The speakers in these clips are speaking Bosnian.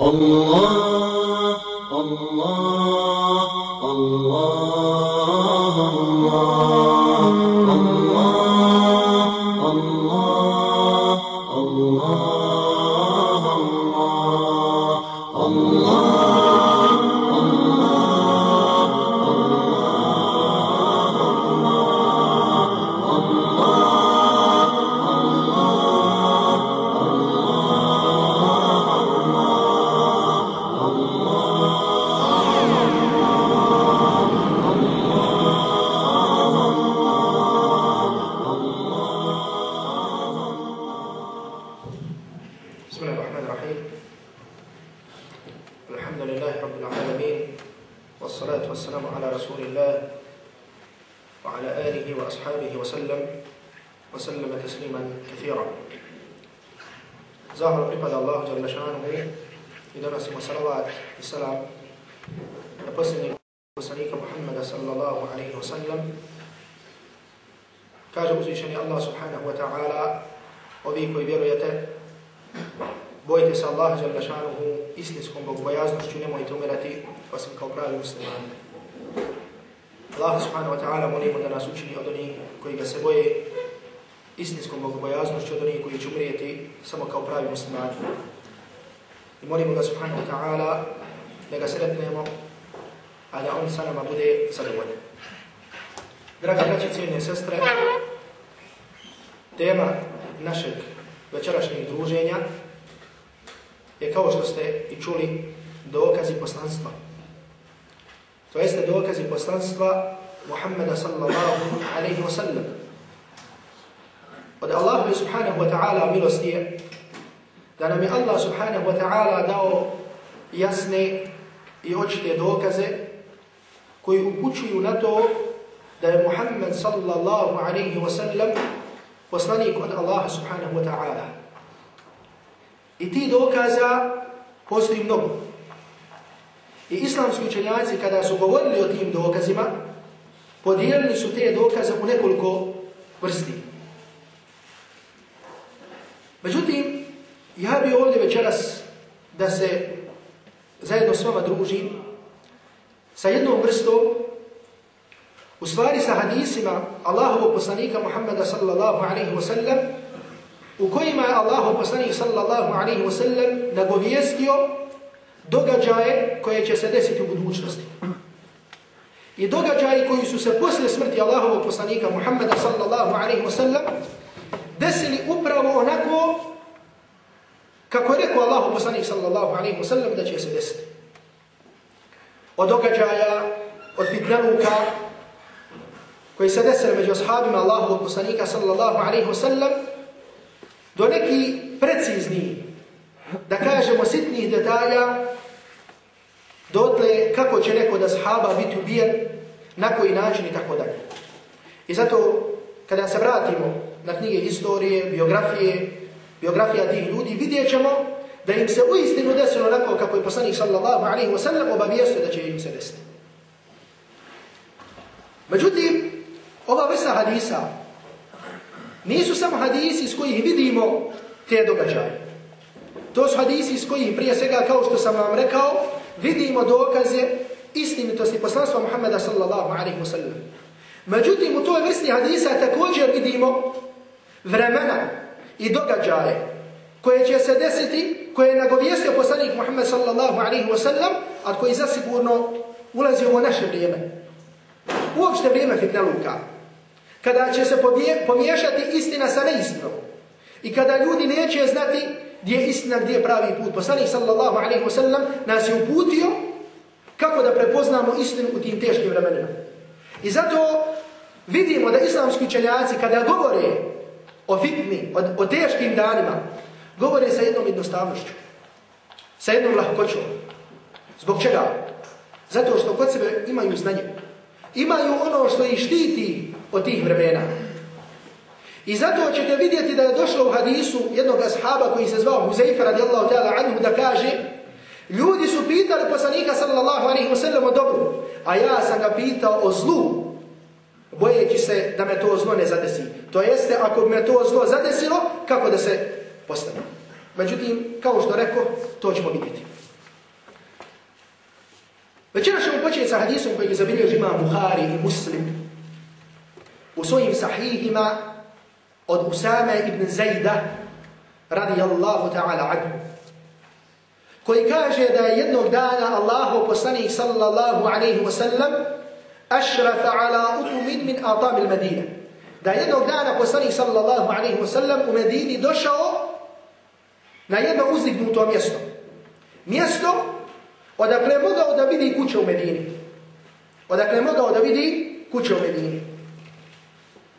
الله الله. Poslanstva. To jeste dokazi poslanstva Muhammeda sallallahu alaihi wa sallam. Od Allahu subhanahu wa ta'ala milosti je da nam je Allah subhanahu wa ta'ala dao jasne i očite dokaze koji upućuju na to da je Muhammed sallallahu alaihi wa sallam poslanik od Allaha subhanahu wa ta'ala. I ti dokaza postoji mnogo. I islamski učenjaci kada su govorili o tim dokazima, podijelili su te dokaze u nekoliko vrsti. Međutim, ja bi ovdje večeras da se zajedno s vama družim sa jednom vrstom U stvari sa hadisima Allahovog poslanika Muhammeda sallallahu alaihi wa sallam u kojima je Allahov poslanik sallallahu alaihi wa sallam nagovijestio događaje koje će se desiti u budućnosti. I događaji koji su se posle smrti Allahovog poslanika Muhammeda sallallahu alaihi wa sallam desili upravo onako kako je rekao Allahov poslanik sallallahu alaihi wa sallam da će se desiti. Od događaja, od fitnanuka, koji se desili među ashabima Allahovog poslanika sallallahu alaihi wa sallam, do neki precizni, da kažemo sitnih detalja, dotle kako će neko da sahaba biti ubijen, na koji način i tako dalje. I zato, kada se vratimo na knjige historije, biografije, biografija tih ljudi, vidjet ćemo da im se uistinu desilo onako kako je poslanik sallallahu alaihi wa sallam obavijestio da će im se desiti. Međutim, ova vrsta hadisa nisu samo hadisi s kojih vidimo te događaje. To su hadisi iz kojih prije svega, kao što sam vam rekao, vidimo dokaze istinitosti poslanstva Muhammeda sallallahu alaihi wa sallam. Međutim, u toj vrsti hadisa također vidimo vremena i događaje koje će se desiti, koje je nagovijestio poslanik Muhammed sallallahu alaihi wa sallam, a koji zasigurno ulazi u naše vrijeme. Uopšte vrijeme fitneluka. Kada će se pomiješati istina sa neistinom. I kada ljudi neće znati gdje je istina, gdje je pravi put. Poslanik sallallahu alaihi wa sallam nas je uputio kako da prepoznamo istinu u tim teškim vremenima. I zato vidimo da islamski učenjaci kada govore o fitni, o, o teškim danima, govore sa jednom jednostavnošću. Sa jednom lahkoćom. Zbog čega? Zato što kod sebe imaju znanje. Imaju ono što ih štiti od tih vremena. I zato ćete vidjeti da je došlo u hadisu jednog ashaba koji se zvao Huzaifa radijallahu ta'ala anhu da kaže Ljudi su pitali poslanika sallallahu alaihi wa sallam o dobru, a ja sam ga pitao o zlu, bojeći se da me to zlo ne zadesi. To jeste, ako me to zlo zadesilo, kako da se postane. Međutim, kao što rekao, to ćemo vidjeti. Večera ćemo početi sa hadisom koji je zabilježi ima Buhari i Muslim u svojim sahihima od Usama ibn Zajda radijallahu ta'ala anhu koji kaže da je jednog dana Allahu poslanik sallallahu alaihi wa sallam ašrafa ala utumin min atam il Medine. Da je jednog dana poslanik sallallahu alaihi wa sallam u Medini došao na jedno uzdignuto mjesto. Mjesto odakle je mogao da vidi kuće u Medini. Odakle je mogao da vidi kuće u Medini.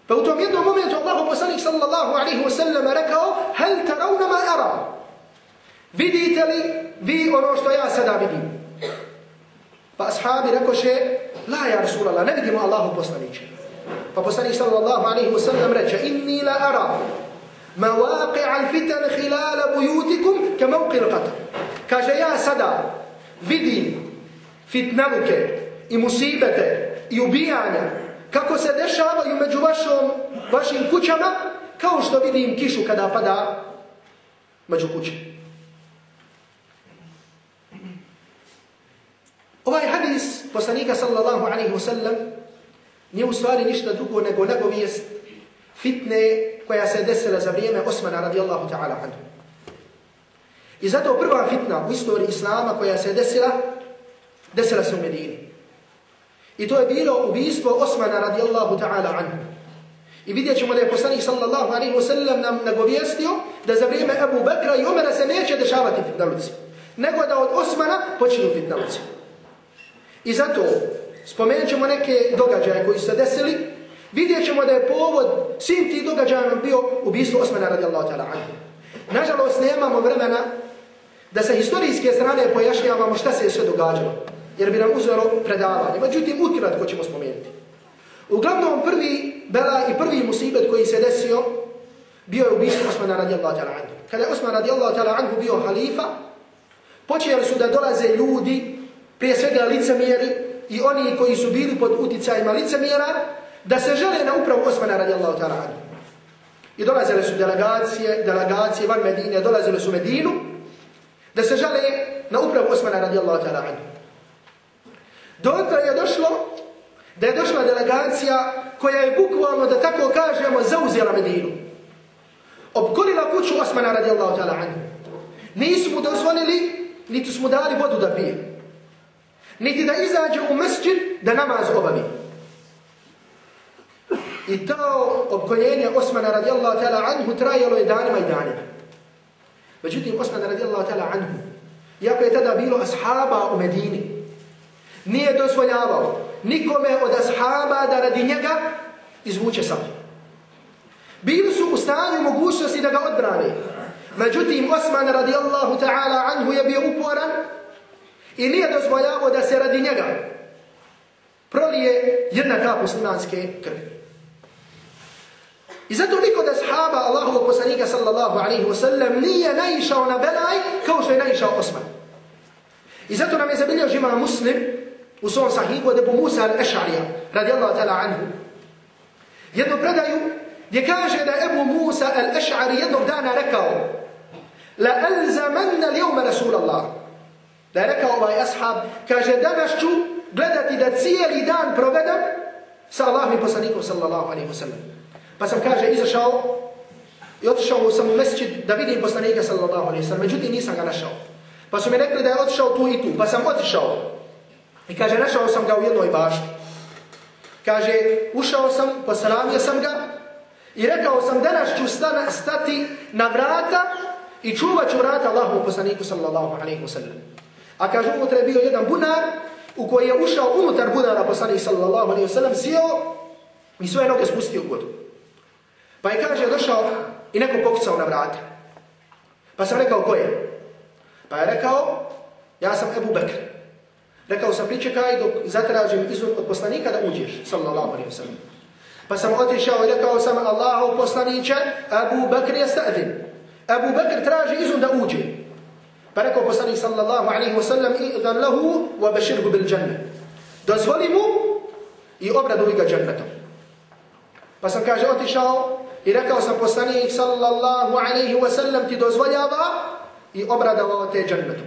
Pa u tom jednom momentu Allah poslanik sallallahu alaihi wa sallam rekao Hal taravna ma ara? Vidite li vi ono što ja sada vidim? Pa ashabi rekoše La ja Rasulallah, ne vidimo Allahu poslaniće. Pa poslanik sallallahu alaihi wa sallam reče Inni la ara مواقع الفتن خلال بيوتكم كموقع القطر kaže ja sada vidim fitnaluke i musibete i ubijanja kako se dešavaju među vašom, vašim kućama kao što vidim kišu kada pada među kuće. Ovaj hadis poslanika sallallahu alaihi wa sallam nije u stvari ništa drugo nego nagovijest fitne koja se desila za vrijeme Osmana radijallahu ta'ala anhu. I zato prva fitna u istoriji Islama koja se desila, desila se u Medini. I to je bilo ubijstvo Osmana radijallahu ta'ala anhu. I vidjet ćemo da je poslanik sallallahu alaihi wa sallam nam nagovijestio da za vrijeme Abu Bekra i Umara se neće dešavati fitnaluci. Nego da od Osmana počinu fitnaluci. I zato spomenut ćemo neke događaje koji su se desili vidjet ćemo da je povod svim tih događaja bio ubijstvo Osmana radijallahu ta'ala anhu. Nažalost, nemamo vremena da sa historijske strane pojašnjavamo šta se je sve događalo, jer bi nam uzelo predavanje. Međutim, ukratko ćemo spomenuti. Uglavnom, prvi bela i prvi musibet koji se desio bio je ubistvo Osmana radijallahu ta'ala anhu. Kada je Osman radijallahu ta'ala anhu bio halifa, počeli su da dolaze ljudi, prije svega licemjeri i oni koji su bili pod uticajima licemjera, da se žele na upravu Osmana radijallahu ta'ala anhu. I dolazile su delegacije, delegacije van Medine, dolazile su Medinu, da se žele na upravu Osmana radijallahu ta'ala anhu. Dotle je došlo da je došla delegacija koja je bukvalno, da tako kažemo, zauzela Medinu. Obkolila kuću Osmana radijallahu ta'ala anhu. Nisu mu dozvolili, niti su mu dali vodu da pije. Niti da izađe u mesđid da namaz obavi. I to obkoljenje Osmana radijallahu ta'ala anhu trajalo je danima i danima. Međutim, Osman radijallahu ta'ala anhu, jako je tada bilo ashaba u Medini, nije dozvoljavao nikome od ashaba da radi njega izvuče sam. Bili su u stanju mogućnosti da ga odbrane. Međutim, Osman radijallahu ta'ala anhu je bio uporan i nije dozvoljavao da se radi njega prolije jedna kap muslimanske krvi. I zato niko da sahaba Allahovog poslanika sallallahu alaihi wa sallam nije naišao na belaj kao što je naišao Osman. I zato nam je zabilio žima muslim u svom sahihu od Ebu Musa al-Ešarija radijallahu ta'ala anhu. Jednu predaju gdje kaže da Ebu Musa al-Ešari jednog dana rekao La alzamanna lijuma Rasulallah. Da je rekao ovaj ashab, kaže danas ću gledati da cijeli dan provedem sa Allahom i poslanikom sallallahu alaihi wa sallam. Pa sam kaže izašao i otišao sam u mesečit da vidim poslanika sallallahu alaihi sallam. Međutim nisam ga našao. Pa su mi rekli da je otišao tu i tu. Pa sam otišao. I kaže našao sam ga u jednoj bašti. Kaže ušao sam, posramio sam ga i rekao sam danas ću stana, stati na vrata i čuvat ću vrata Allahu poslaniku sallallahu alaihi sallam. A kaže unutra je bio jedan bunar u koji je ušao unutar bunara poslanik sallallahu alaihi sallam, sjeo i svoje noge spustio u vodu. Pa je kaže došao i neko pokucao na vrata. Pa sam rekao ko je? Pa je rekao ja sam Ebu Bekr. Rekao sam pričekaj dok zatražim izvod od poslanika da uđeš. Sallallahu alaihi wa sallam. Pa sam otišao i rekao sam Allahu poslaniće Ebu Bekr je stavim. Ebu Bekr traži izvod da uđe. Pa rekao poslanik sallallahu alaihi wa sallam idan lahu wa beširhu bil džanne. Dozvoli mu i obraduj ga džennetom. Pa sam kaže otišao I rekao sam poslanik sallallahu alaihi wa sallam ti dozvoljava i obradavao te džennetu.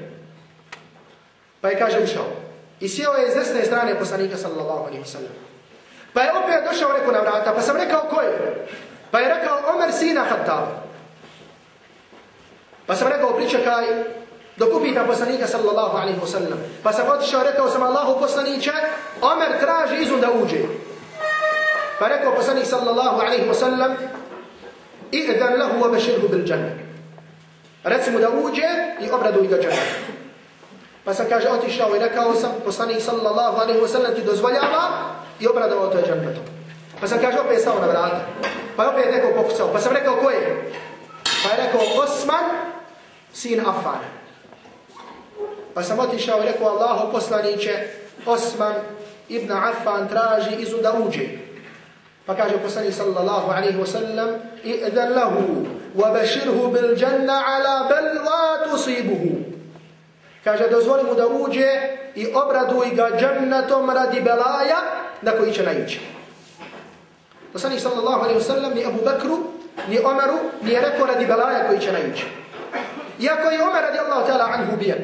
Pa je kaže ušao. I sjeo je iz desne strane poslanika sallallahu alaihi wa sallam. Pa je opet došao rekao na vrata, pa sam rekao ko je? Pa je rekao Omer sina Hattab. Pa sam rekao pričekaj dok upita poslanika sallallahu alaihi wa sallam. Pa sam otišao, rekao sam Allahu poslaniće, Omer traži izun da uđe. Pa rekao poslanik sallallahu alaihi wa sallam, i'dan lahu wa bashirhu bil džanne. Reci mu da uđe i obraduj ga džanne. Pa sam kaže, otišao i rekao sam, poslanik sallallahu alaihi wa sallam ti dozvoljava i obradovao to je džannetom. Pa sam kaže, opet stao na vrata. Pa je opet neko pokucao. Pa sam rekao, ko je? Pa je rekao, Osman, sin Affan. Pa sam otišao i rekao, Allahu poslaniće, Osman ibn Affan traži izu da uđe. Pa kaže poslanik sallallahu alaihi wa sallam, i'dan lahu, wa bashirhu bil janna ala belva tusibuhu. Kaže, dozvoli mu da uđe i obraduj ga džennetom radi belaja na koji će naići. Poslanik sallallahu alaihi wa sallam ni Abu Bakru, ni Omeru, nije rekao radi belaja koji će naići. Iako je Omer radi Allah ta'ala anhu ubijen.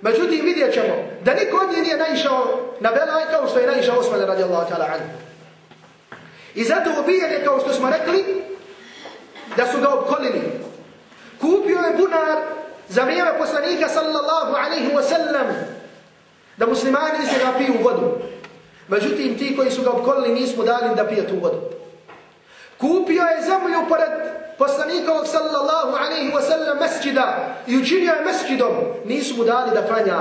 Međutim, vidjet ćemo da niko od njih nije naišao na belaj kao što je naišao Osman radi Allah ta'ala anhu. I zato ubijen je kao što smo rekli da su ga obkolili. Kupio je bunar za vrijeme poslanika sallallahu alaihi wa sallam da muslimani iz njega piju vodu. Međutim, ti koji su ga obkolili nismo dali da pije tu vodu. Kupio je zemlju pored poslanikovog sallallahu alaihi wa sallam mesđida i učinio je mesđidom. Nisu mu dali da klanja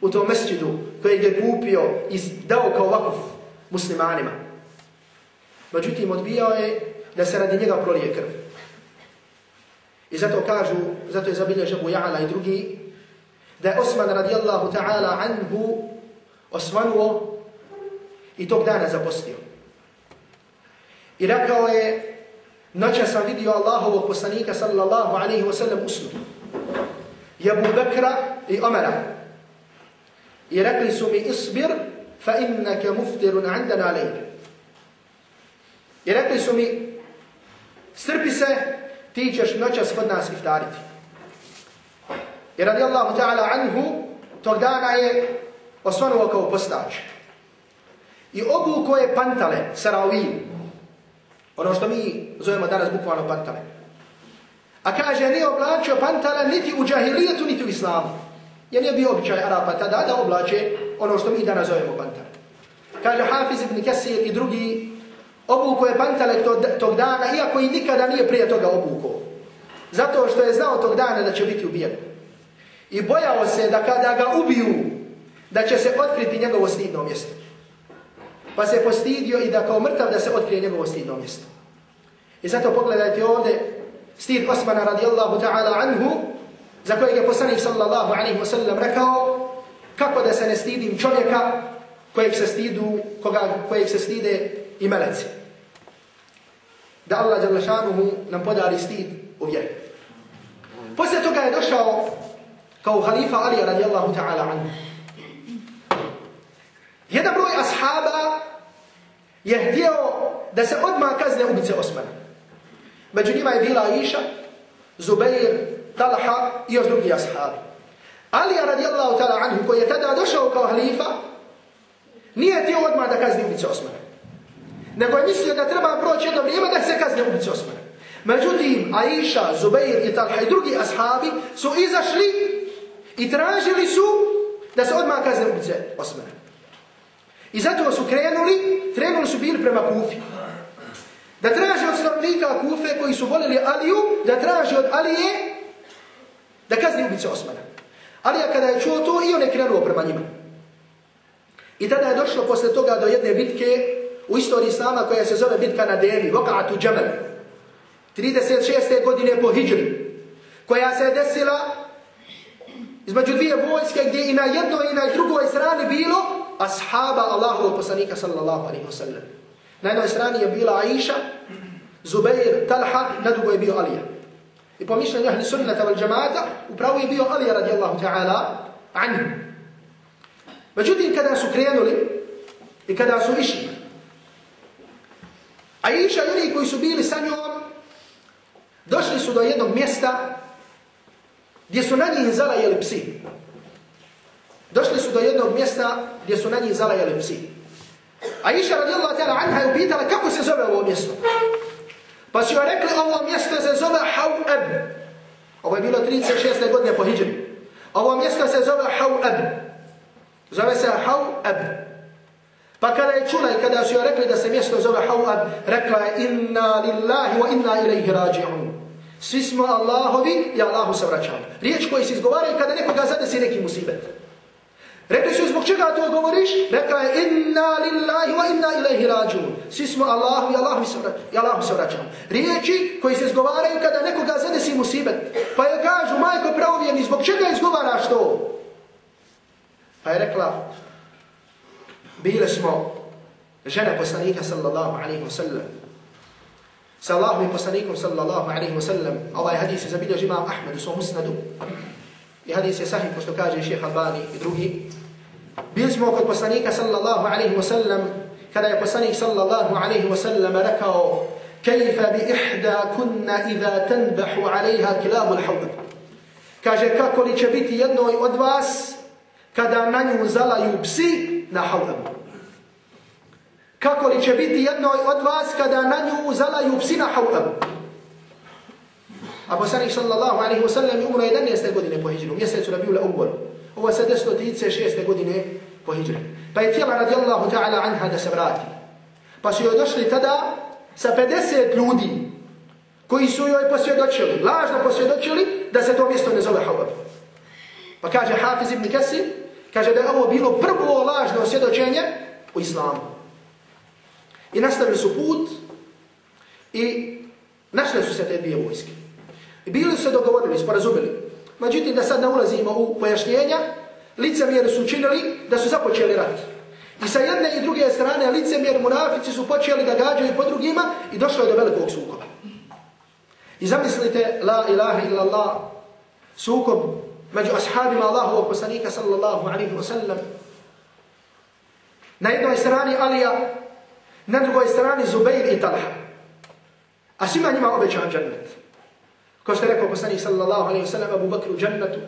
u tom mesđidu koji je kupio i dao kao vakuf muslimanima. Međutim, odbijao je da se radi njega prolije krv. I zato kažu, zato je zabilježa Abu Ja'ala i drugi, da je Osman radijallahu ta'ala anhu osvanuo i tog dana zapostio. I rekao je, noća sam vidio Allahovog poslanika sallallahu alaihi wa sallam usnu. I Abu Bekra i Omara. I rekli su mi, isbir, fa innaka muftirun andana lejk. I rekli su mi, strpi se, ti ćeš noćas kod nas iftariti. I radijallahu ta'ala anhu, tog dana je osvanuo kao postač. I obuko je pantale, saravin, ono što mi zovemo danas bukvalno pantale. A kaže, nije oblačio pantale niti u džahilijetu, niti u islamu. Jer nije bio običaj Arapa tada da oblače ono što mi danas zovemo pantale. Kaže Hafiz ibn Kesir i drugi, obuko je pantale tog dana, iako i nikada nije prije toga obuko. Zato što je znao tog dana da će biti ubijen. I bojao se da kada ga ubiju, da će se otkriti njegovo stidno mjesto. Pa se postidio i da kao mrtav da se otkrije njegovo stidno mjesto. I zato pogledajte ovdje stid Osmana radijallahu ta'ala anhu, za kojeg je poslanik sallallahu alaihi wasallam rekao, kako da se ne stidim čovjeka kojeg se stidu, koga, kojeg se stide i meleci. Da Allah Đalešanuhu nam podari stid u vjeri. Poslije toga je došao kao halifa Ali radijallahu ta'ala anhu. Jedan broj ashaba je htio da se odmah kazne ubice Osmana. Među njima je bila Iša, Zubair, Talha i još drugi ashabi. Ali radijallahu ta'ala anhu koji je tada došao kao halifa, nije htio odmah da kazne ubice Osmana. Nego je mislio da treba proći jedno vrijeme da se kazne ubice Osmana. Međutim, Aisha, Zubair i Talha i drugi ashabi su izašli i tražili su da se odmah kazne ubice Osmana. I zato su krenuli, krenuli su bili prema Kufi. Da traže od stanovnika Kufe koji su volili Aliju, da traže od Alije da kazni ubice Osmana. Alija kada je čuo to i on je krenuo prema njima. I tada je došlo posle toga do jedne bitke u istoriji Islama koja se zove bitka na Devi, Vokatu Džemel. 36. godine po Hidžri, koja se desila između dvije vojske gdje i na jednoj i na drugoj strani bilo ashaba Allahovog poslanika sallallahu alaihi wa sallam. Na jednoj strani je bila Aisha, Zubair, Talha, na drugoj je bio Alija. I po mišljenju ahli sunnata wal džamaata, upravo je bio Alija radijallahu ta'ala anhu. Međutim, kada su krenuli i kada su išli, Aisha i oni koji su bili sa njom, došli su do jednog mjesta gdje su na njih zalajeli psi. Došli su do jednog mjesta gdje su na njih zalajeli psi. A iša radijallahu ta'ala anha je pitala kako se zove ovo mjesto. Pa su joj rekli ovo mjesto se zove Hawab. Ovo je bilo 36. godine po Hidžri. Ovo mjesto se zove Hawab. Zove se Hawab. Pa kada je čula i kada su joj rekli da se mjesto zove Hawab, rekla je inna lillahi wa inna ilaihi rađi'un. Svi smo Allahovi i Allahu se vraćamo. Riječ koji se izgovaraju kada nekoga zadesi neki musibet. Rekli su zbog čega to govoriš? Rekla je inna lillahi wa inna ilaihi rađun. Svi smo Allahu i Allahu se, i Allahu se vraćamo. Riječi koji se izgovaraju kada nekoga zadesi musibet. Pa je kažu, majko pravovjerni, zbog čega izgovaraš to? Pa je rekla, bile smo žene poslanika sallallahu alaihi wa sallam. Sa Allahom i poslanikom sallallahu alaihi wa sallam. Ovaj hadis je zabilježi imam Ahmed u svom usnadu. I hadis je sahih, pošto kaže šeha Albani i drugi. Bili smo kod poslanika sallallahu alaihi wa sallam, kada je poslanik sallallahu alaihi wa sallam rekao كيف بإحدى كنا إذا تنبح عليها كلاب الحوض kaže kako li će biti jednoj od vas kada na nju zalaju psi na haudabu. Kako li će biti jednoj od vas kada na nju zalaju psi na haudabu. A poslanik sallallahu alaihi wa sallam umro 11. godine po hijđru, mjesecu Rabiul Awwal. Ovo se desilo 36. godine po hijđru. Pa je tijela radijallahu ta'ala anha da se vrati. Pa su joj došli tada sa 50 ljudi koji su joj posvjedočili, lažno posvjedočili da se to mjesto ne zove Hawab. Pa kaže Hafiz ibn Kasir, kaže da je ovo bilo prvo lažno osvjedočenje u islamu. I nastavili su put i našli su se te dvije vojske. I bili su se dogovorili, sporazumili. Međutim, da sad ne ulazimo u pojašnjenja, licemjeri su učinili da su započeli rat. I sa jedne i druge strane licemjeri munafici su počeli da gađaju po drugima i došlo je do velikog sukoba. I zamislite, la ilaha illallah, sukob među ashabima Allahovog poslanika sallallahu alaihi wa sallam. Na jednoj strani Alija, na drugoj strani Zubair i Talha. A svima njima obećan džennet. Ko što je rekao poslanik sallallahu alaihi wa sallam, Abu Bakr u džennetu,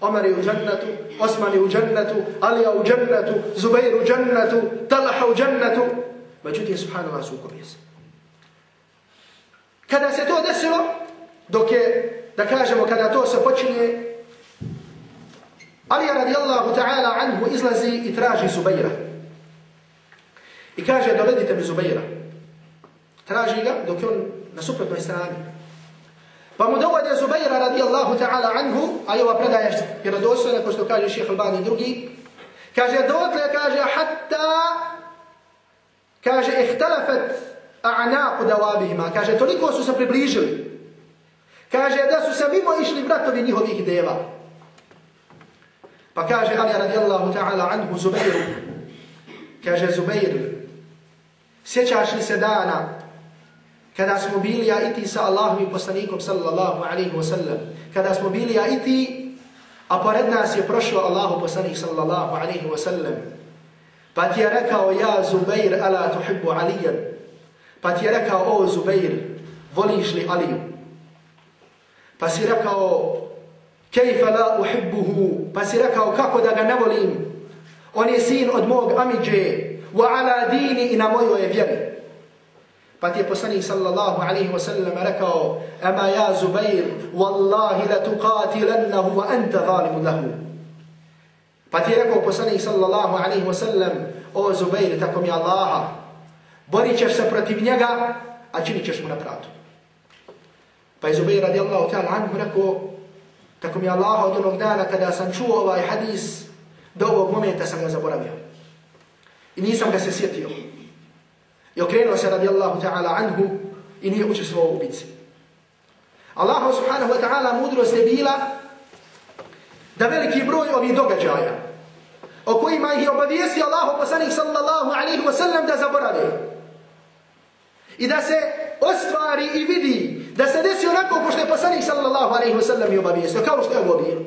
Omar u džennetu, Osman u džennetu, Alija u džennetu, Zubair u džennetu, Talha u džennetu. Međutim, subhanallah, sukob je se. Kada se to desilo, dok je, da kažemo, kada to se počinje, Alija radijallahu ta'ala anhu izlazi i traži Zubaira. I kaže, dovedite mi Zubaira. Traži ga dok je on na suprotnoj strani. Pa mu dovode Zubaira radijallahu ta'ala anhu, a i ova predaja je vjerodostojna, ko što kaže šeha Albani drugi. Kaže, dotle, kaže, hatta, kaže, ihtalafat a'naqu dawabihima. Kaže, toliko su se približili. Kaže, da su se mimo išli bratovi njihovih deva. Pa kaže Ali radijallahu ta'ala anhu Zubairu. Kaže Zubair, sjećaš li se dana kada smo bili ja i ti sa Allahom i poslanikom sallallahu alaihi wa sallam. Kada smo bili ja i ti, a pored nas je prošlo Allahu poslanik sallallahu alaihi wa sallam. Pa ti je rekao, ja Zubair, ala tuhibbu alijan. Pa ti je rekao, o Zubair, voliš li Aliju? Pa si rekao, kejfa la uhibbuhu? Pa si rekao, kako da ga ne volim? On je sin od mog amidže, wa ala dini i na mojoj je vjeri. Pa ti je poslanik sallallahu alaihi wa sallam rekao, ama ja Zubair, wallahi la tuqatilannahu wa anta zalimu lahu. Pa ti je rekao poslanik sallallahu alaihi wa sallam, o Zubair, tako mi Allaha, Borit ćeš se protiv njega, a činit ćeš mu na pratu. Pa je Zubair radijallahu ta'ala anhu rekao, tako mi Allah od onog dana kada sam čuo ovaj hadis, do ovog momenta sam ga zaboravio. I nisam ga se sjetio. I okrenuo se radijallahu ta'ala anhu i nije učestvovao u bici. Allah subhanahu wa ta'ala mudrost je bila da veliki broj ovih događaja o kojima ih je obavijesti Allah poslanih sallallahu alaihi wa sallam da zaboravio. I da se ostvari i vidi da se desi onako pošto je poslanik sallallahu alaihi wa sallam i obavijestio, kao što je ovo bilo.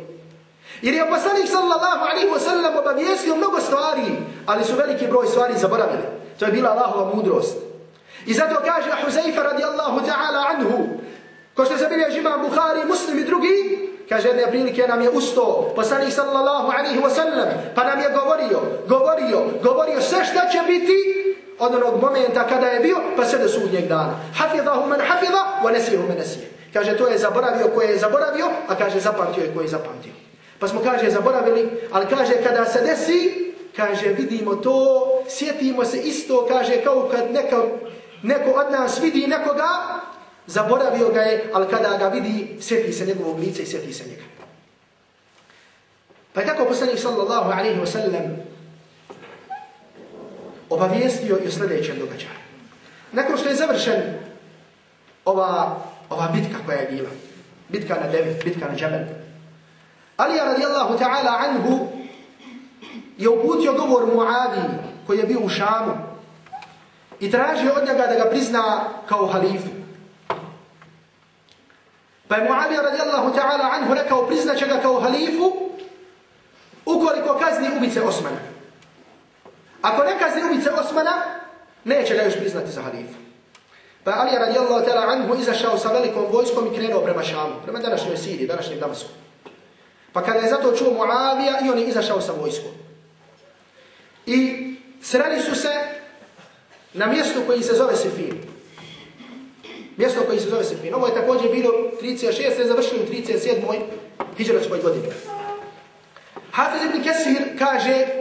Jer je poslanik sallallahu alaihi wa sallam obavijestio mnogo stvari, ali su veliki broj stvari zaboravili. To je bila Allahova mudrost. I zato kaže Huzaifa radijallahu ta'ala anhu, ko što se zabilježi imam Bukhari, muslim i drugi, kaže jedne prilike nam je usto, poslanik sallallahu alaihi wa sallam, pa nam je govorio, govorio, govorio sve šta će biti od onog momenta kada je bio, pa sve do sudnjeg dana. Hafidahu man hafida, wa nesihu man nesih. Kaže, to je zaboravio koje je zaboravio, a kaže, zapamtio je koje je zapamtio. Pa smo, kaže, zaboravili, ali kaže, kada se desi, kaže, vidimo to, sjetimo se isto, kaže, kao kad neka, neko od nas vidi nekoga, zaboravio ga je, ali kada ga vidi, sjeti se njegovog lica i sjeti se njega. Pa je tako poslanik sallallahu alaihi wa sallam obavijestio i o sljedećem događaju. Nakon što je završen ova, ova bitka koja je bila, bitka na devet, bitka na džabel, Alija radijallahu ta'ala anhu je uputio govor Muavi koji je bio u Šamu i tražio od njega da ga prizna kao halifu. Pa je Muavija radijallahu ta'ala anhu rekao priznaće ga kao halifu ukoliko kazni ubice Osmana. Ako ne kazni ubice Osmana, neće ga još priznati za halifu. Pa Ali radijallahu ta'ala anhu izašao sa velikom vojskom i krenuo prema Šamu, prema današnjoj Siriji, današnjem Damasku. Pa kada je zato čuo Muavija i on je izašao sa vojskom. I sreli su se na mjestu koji se zove Sifin. Mjesto koji se zove Sifin. Ovo je također bilo 36. završili u 37. hijđarskoj godini. Hafiz ibn Kesir kaže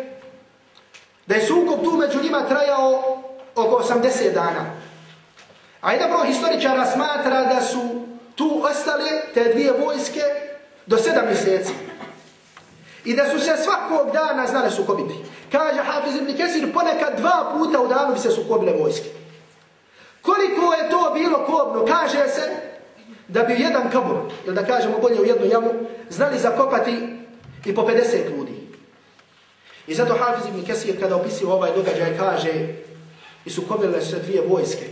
da je sukob tu među njima trajao oko 80 dana. A jedan broj historičara smatra da su tu ostale te dvije vojske do 7 mjeseci. I da su se svakog dana znale sukobiti. Kaže Hafiz ibn Kesir, ponekad dva puta u danu bi se sukobile vojske. Koliko je to bilo kobno? Kaže se da bi jedan kabur, ili da kažemo bolje u jednu jamu, znali zakopati i po 50 ljudi. I zato Hafiz ibn Kesir kada opisio ovaj događaj kaže i sukobile su se dvije vojske.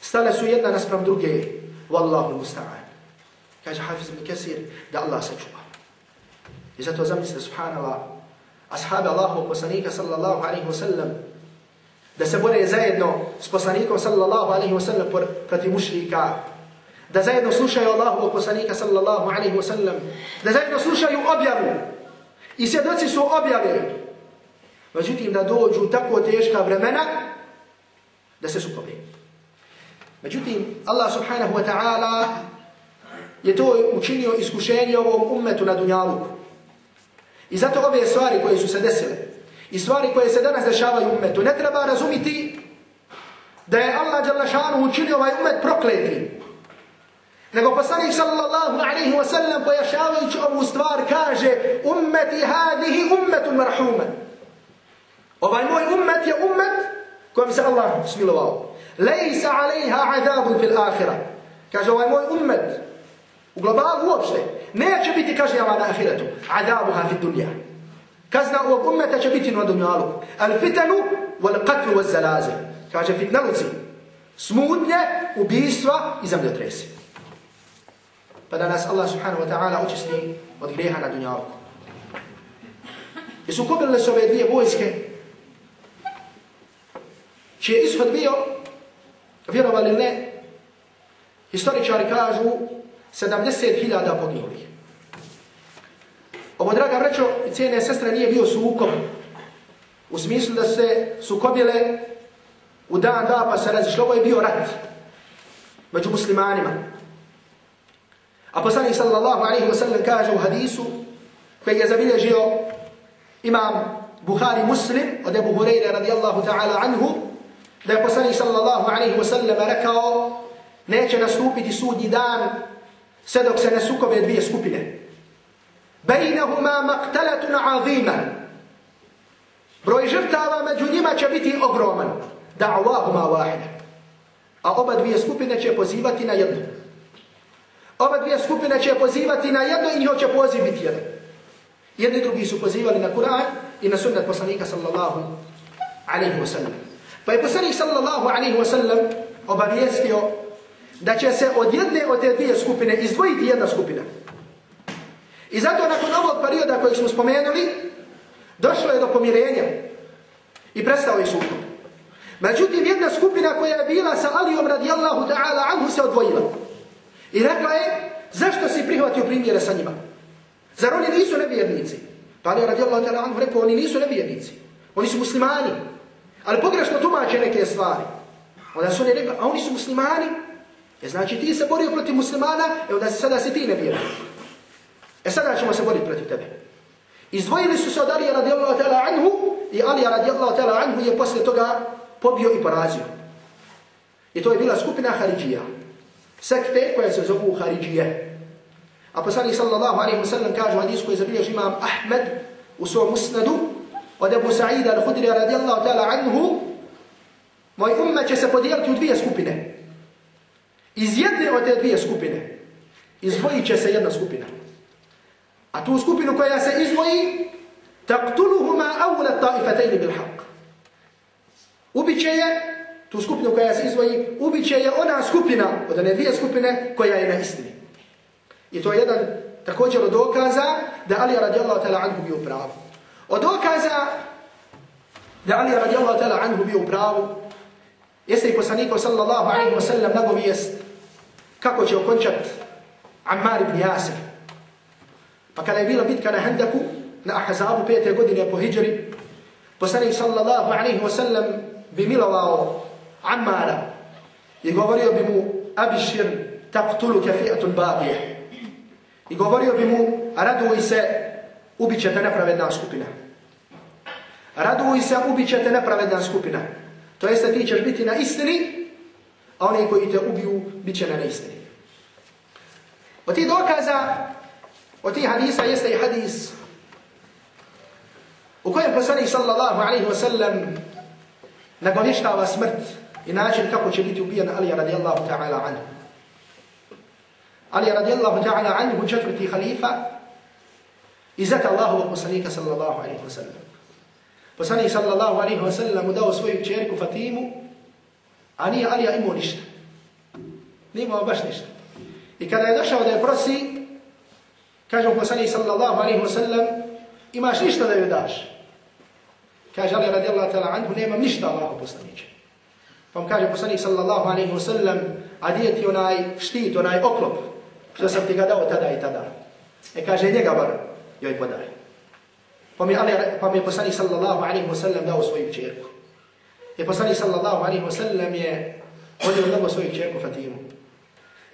Stale su jedna naspram druge. Wallahu musta'an. Kaže Hafiz ibn Kesir da Allah sačuva. I zato zamislite, subhanallah, ashabi Allahu poslanika sallallahu alaihi wa sallam, da se bore zajedno s poslanikom sallallahu alaihi wa sallam protiv mušrika, da zajedno slušaju Allahu poslanika sallallahu alaihi wa sallam, da zajedno slušaju objavu i svjedoci su objave. Međutim, da dođu tako teška vremena, da se sukobe. Međutim, Allah subhanahu wa ta'ala je to učinio iskušenje ovom ummetu na dunjaluku. I zato ove stvari koje su se desile i stvari koje se danas dešavaju ummetu ne treba razumiti da je Allah Đalašanu učinio ovaj ummet prokleti. Nego poslanik sallallahu alaihi wa sallam pojašavajući ovu stvar kaže ummeti hadihi ummetun marhuman. Ovaj moj ummet je ummet kojem se Allah smilovao. Lejsa alaiha adabun fil ahira. Kaže ovaj moj ummet u globalu uopšte neće biti kažnjava na ahiretu. Adabuha fi dunja. Kazna ovog ummeta će biti na dunjalu. Al fitanu wal qatlu wal zalaze. Kaže fitnaluci. Smutnje, ubijstva i zemljotresi. Pa da nas Allah subhanahu wa ta'ala očisti od greha na dunjalu. I su kubile se ove dvije vojske čije ishod bio, vjerovali ne, historičari kažu 70.000 poginulih. Ovo, draga vrećo i cijene sestre, nije bio sukob. U smislu da se sukobile u dan da pa se razišlo. Ovo je bio rat među muslimanima. A poslanik sallallahu alaihi wa sallam kaže u hadisu koji je zabilježio imam Bukhari Muslim od Ebu Hureyre radijallahu ta'ala anhu da je poslanik sallallahu alaihi wa sallam rekao neće nastupiti sudnji dan sve dok se ne sukobe dvije skupine. Bejnehuma maktalatun azima. Broj žrtava među njima će biti ogroman. Da'wahuma wahida. A oba dvije skupine će pozivati na jedno. Oba dvije skupine će pozivati na jedno i njihov će poziv biti jedan. Jedni drugi su pozivali na Kur'an i na sunnet poslanika sallallahu alaihi wa sallam. Pa je poslanik sallallahu alaihi wa sallam obavijestio da će se od jedne od te dvije skupine izdvojiti jedna skupina. I zato nakon ovog perioda kojeg smo spomenuli, došlo je do pomirenja i prestao je sukob. Međutim, jedna skupina koja je bila sa Alijom radijallahu ta'ala anhu se odvojila. I rekla je, zašto si prihvatio primjere sa njima? Zar oni nisu nevjernici? Pa Ali radijallahu ta'ala anhu rekao, oni nisu nevjernici. Oni su muslimani. Ali pogrešno tumače neke stvari. Onda su oni rekli, a oni su muslimani? E znači ti se borio protiv muslimana, e onda sada se ti ne bira. E sada ćemo se boriti protiv tebe. Izdvojili su se od Alija radijallahu ta'ala anhu i Alija radijallahu ta'ala anhu je posle toga pobio i porazio. I to je bila skupina Haridžija. Sekte koja se zovu Haridžije. A poslanik sallallahu alaihi wa sallam kaže u hadisku koji zabilježi imam Ahmed u svom musnadu od Ebu Sa'ida al-Hudri radijallahu ta'ala anhu moj umma će se podijeliti u dvije skupine. Iz jedne od te dvije skupine izdvojit će se jedna skupina. A tu skupinu koja se izdvoji taqtuluhuma awla ta'ifatain bil haqq. Ubiće je tu skupinu koja se izdvoji, ubiće je ona skupina od one dvije skupine koja je na istini. I to je jedan također dokaza da Ali radijallahu ta'ala anhu bio pravu. Od dokaza da Ali radijallahu ta'ala anhu bio pravu jeste i poslanikov sallallahu alaihi wa sallam nagovijest kako će okončat Ammar ibn Yasir. Pa kada je bila bitka na Hendaku, na Ahzabu pete godine po hijri, poslanik sallallahu alaihi wa sallam bi milovao Ammara i govorio bi mu Abishir taqtulu kafi'atul bagije. I govorio bi mu raduj se, ubiće te nepravedna skupina. Raduj se, ubiće te nepravedna skupina. To jeste ti ćeš biti na istini, a oni koji te ubiju, bit će na neistini. Od tih dokaza, od tih hadisa jeste i hadis u kojem poslanik sallallahu alaihi wa sallam nagovještava smrt i način kako će biti ubijen Ali radijallahu ta'ala anhu. Ali radijallahu ta'ala anhu četvrti halifa i zata Allahovog poslanika sallallahu alaihi wa sallam. Poslanik sallallahu alaihi wa sallam mu dao svoju čerku Fatimu, a nije Alija imao ništa. Nije imao baš ništa. I kada je došao da je prosi, kaže mu poslanik sallallahu alaihi wa sallam, imaš ništa da ju daš. Kaže Ali radijallahu ta'ala anhu, nemam ništa Allaho poslaniče. Pa mu kaže poslanik sallallahu alaihi wa sallam, a gdje ti onaj štit, onaj oklop, što sam ti ga dao tada i tada. E kaže, njega bar joj podaj. Pa mi, Ali, pa mi je poslanik sallallahu alaihi wa sallam dao svoju čerku. I poslanik sallallahu alaihi wa sallam je odio mnogo svoju čerku Fatimu.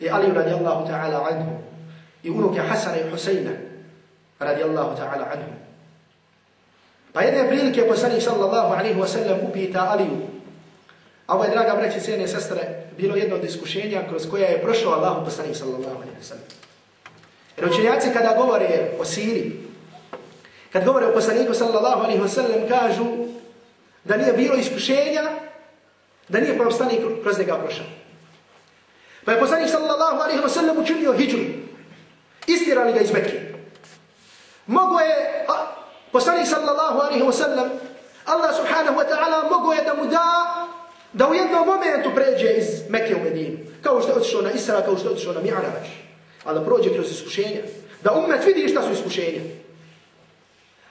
I Ali radijallahu ta'ala anhu. I unuke Hasana i Husayna radijallahu ta'ala anhu. Pa jedne prilike poslanik sallallahu alaihi wa sallam upita Aliju. A ovo je, draga braći, cijene sestre, bilo jedno od iskušenja kroz koje je prošao Allah poslanik sallallahu alaihi wa sallam. Jer učenjaci kada govore o Siriji, kad govore o poslaniku sallallahu alaihi wa sallam, kažu da nije bilo iskušenja, da nije poslanik kroz njega prošao. Pa je poslanik sallallahu alaihi wa sallam učinio hijđu. Istirali ga iz Mekke. Mogo je, a, poslanik sallallahu alaihi wa sallam, Allah subhanahu wa ta'ala mogo je da mu da, da u jednom momentu pređe iz Mekke u Medinu. Kao što je otišao na Isra, kao što je otišao na Mi'raj. Ali da prođe kroz iskušenja. Da umet vidi šta su iskušenja.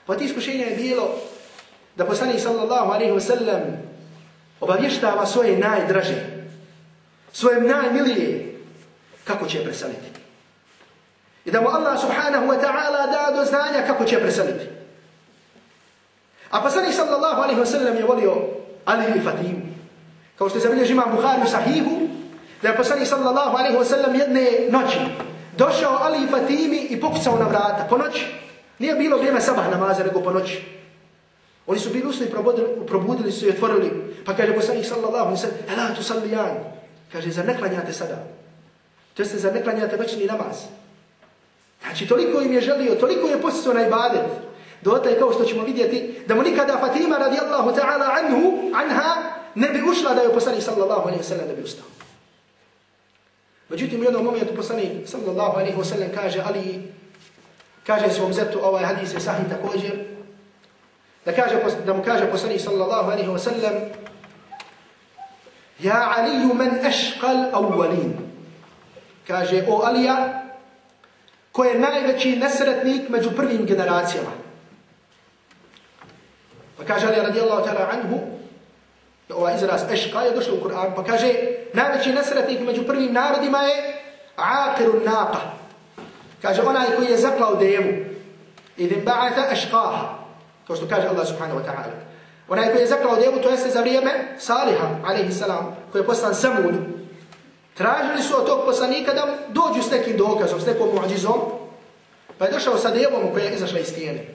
Pa ti iskušenja je bilo da poslanik sallallahu alaihi wa sallam obavještava svoje najdraže, svoje najmilije, kako će preseliti. I da mu Allah subhanahu wa ta'ala da do znanja kako će preseliti. A poslanik sallallahu alaihi wa sallam je volio Ali i Fatimu. Kao što je zabilježi imam Bukhari u sahihu, da je poslanik sallallahu alaihi wa sallam jedne noći došao Ali i Fatimi i pokucao na vrata po noći. Nije bilo vrijeme sabah namaza, nego po noći. Oni su bili usni, probudili, probudili su i otvorili. Pa kaže poslanik sallallahu alaihi wa sallam, Ela tu sallijan. Kaže, zar ne klanjate sada? To jeste, zar ne klanjate noćni namaz? Znači, toliko im je želio, toliko je posjećao na ibadet. Dotle kao što ćemo vidjeti, da mu nikada Fatima radijallahu ta'ala anhu, anha, ne bi ušla da je poslanik sallallahu alaihi sallam da bi ustao. Međutim, u jednom momentu poslanik sallallahu alaihi sallam kaže, ali kaže svom zetu, ovaj hadis je sahih također, da, kaže, da mu kaže poslanik sallallahu alaihi wa sallam, Ja Aliju men eškal awalin. Kaže, o Alija, ko je najveći nesretnik među prvim generacijama. Pa kaže Ali radijallahu ta'ala anhu, ovaj izraz eška je došao u Kur'an, pa kaže, najveći nesretnik među prvim narodima je aqirun naqa. Kaže, onaj koji je zaklao devu. idin ba'ata ashqaha, kao što kaže Allah subhanahu wa ta'ala. Onaj koji je zaklao devu, to jeste za vrijeme Saliha, alaihi salam, koji je poslan Samudu. Tražili su od tog poslanika da dođu s nekim dokazom, s nekom muđizom, pa je došao sa devom koja je izašla iz stijene.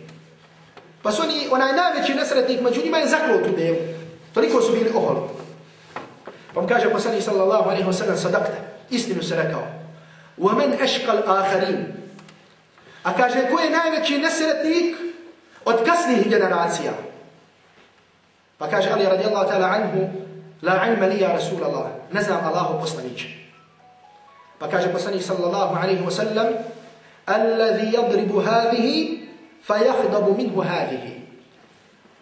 Pa su oni, onaj najveći nesretnik među njima je zaklao tu devu. Toliko su bili oholi. Pa mu kaže poslanik sallallahu alaihi wa sallam sadakta, istinu se rekao. ومن أشقى الآخرين. أكاجه كوي نايمة كي نسرتنيك أتكسنه جنراتيا فكاجه علي رضي الله تعالى عنه لا علم لي يا رسول الله. نزام الله قصنيك فكاجه قصني صلى الله عليه وسلم الذي يضرب هذه فيخضب منه هذه.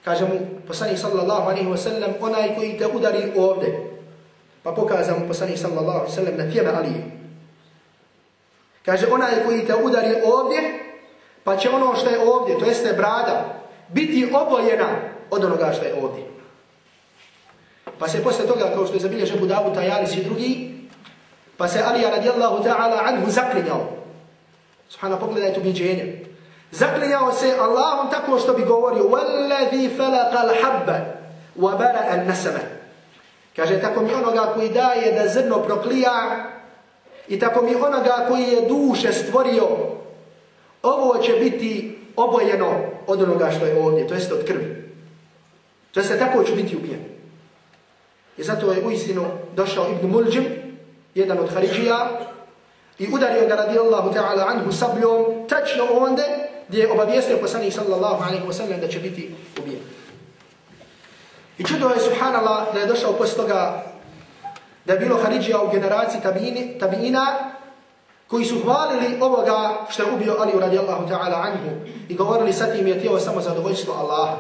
كاجه قصني صلى الله عليه وسلم أنا كي تأدري أوبد فبكاجه قصني صلى الله عليه وسلم نتيب عليه kaže onaj koji te udari ovdje pa će ono što je ovdje to jeste brada biti obojena od onoga što je ovdje pa se posle toga kao što je zabilježen Budavu Tajaris i drugi pa se Alija radijallahu ta'ala anhu zaklinjao Subhana, pogledajte ubiđenje. Zaklinjao se Allahom tako što bi govorio وَالَّذِي فَلَقَ الْحَبَّ وَبَرَأَ النَّسَمَ Kaže, tako mi onoga koji daje da zrno proklija i tako mi onoga koji je duše stvorio, ovo će biti obojeno od onoga što je ovdje, to jest od krvi. To jeste tako će biti ubijen. I zato je u istinu došao Ibn Muljim, jedan od Haridžija, i udario ga radijallahu ta'ala anhu sabljom, tačno onde gdje je obavijestio poslanik sallallahu alaihi wa sallam da će biti ubijen. I čudo je subhanallah da je došao posle toga da je bilo Haridžija u generaciji tabiini, tabiina koji su hvalili ovoga što je ubio Aliju radijallahu ta'ala anhu i govorili sa tim je tijelo samo zadovoljstvo Allaha.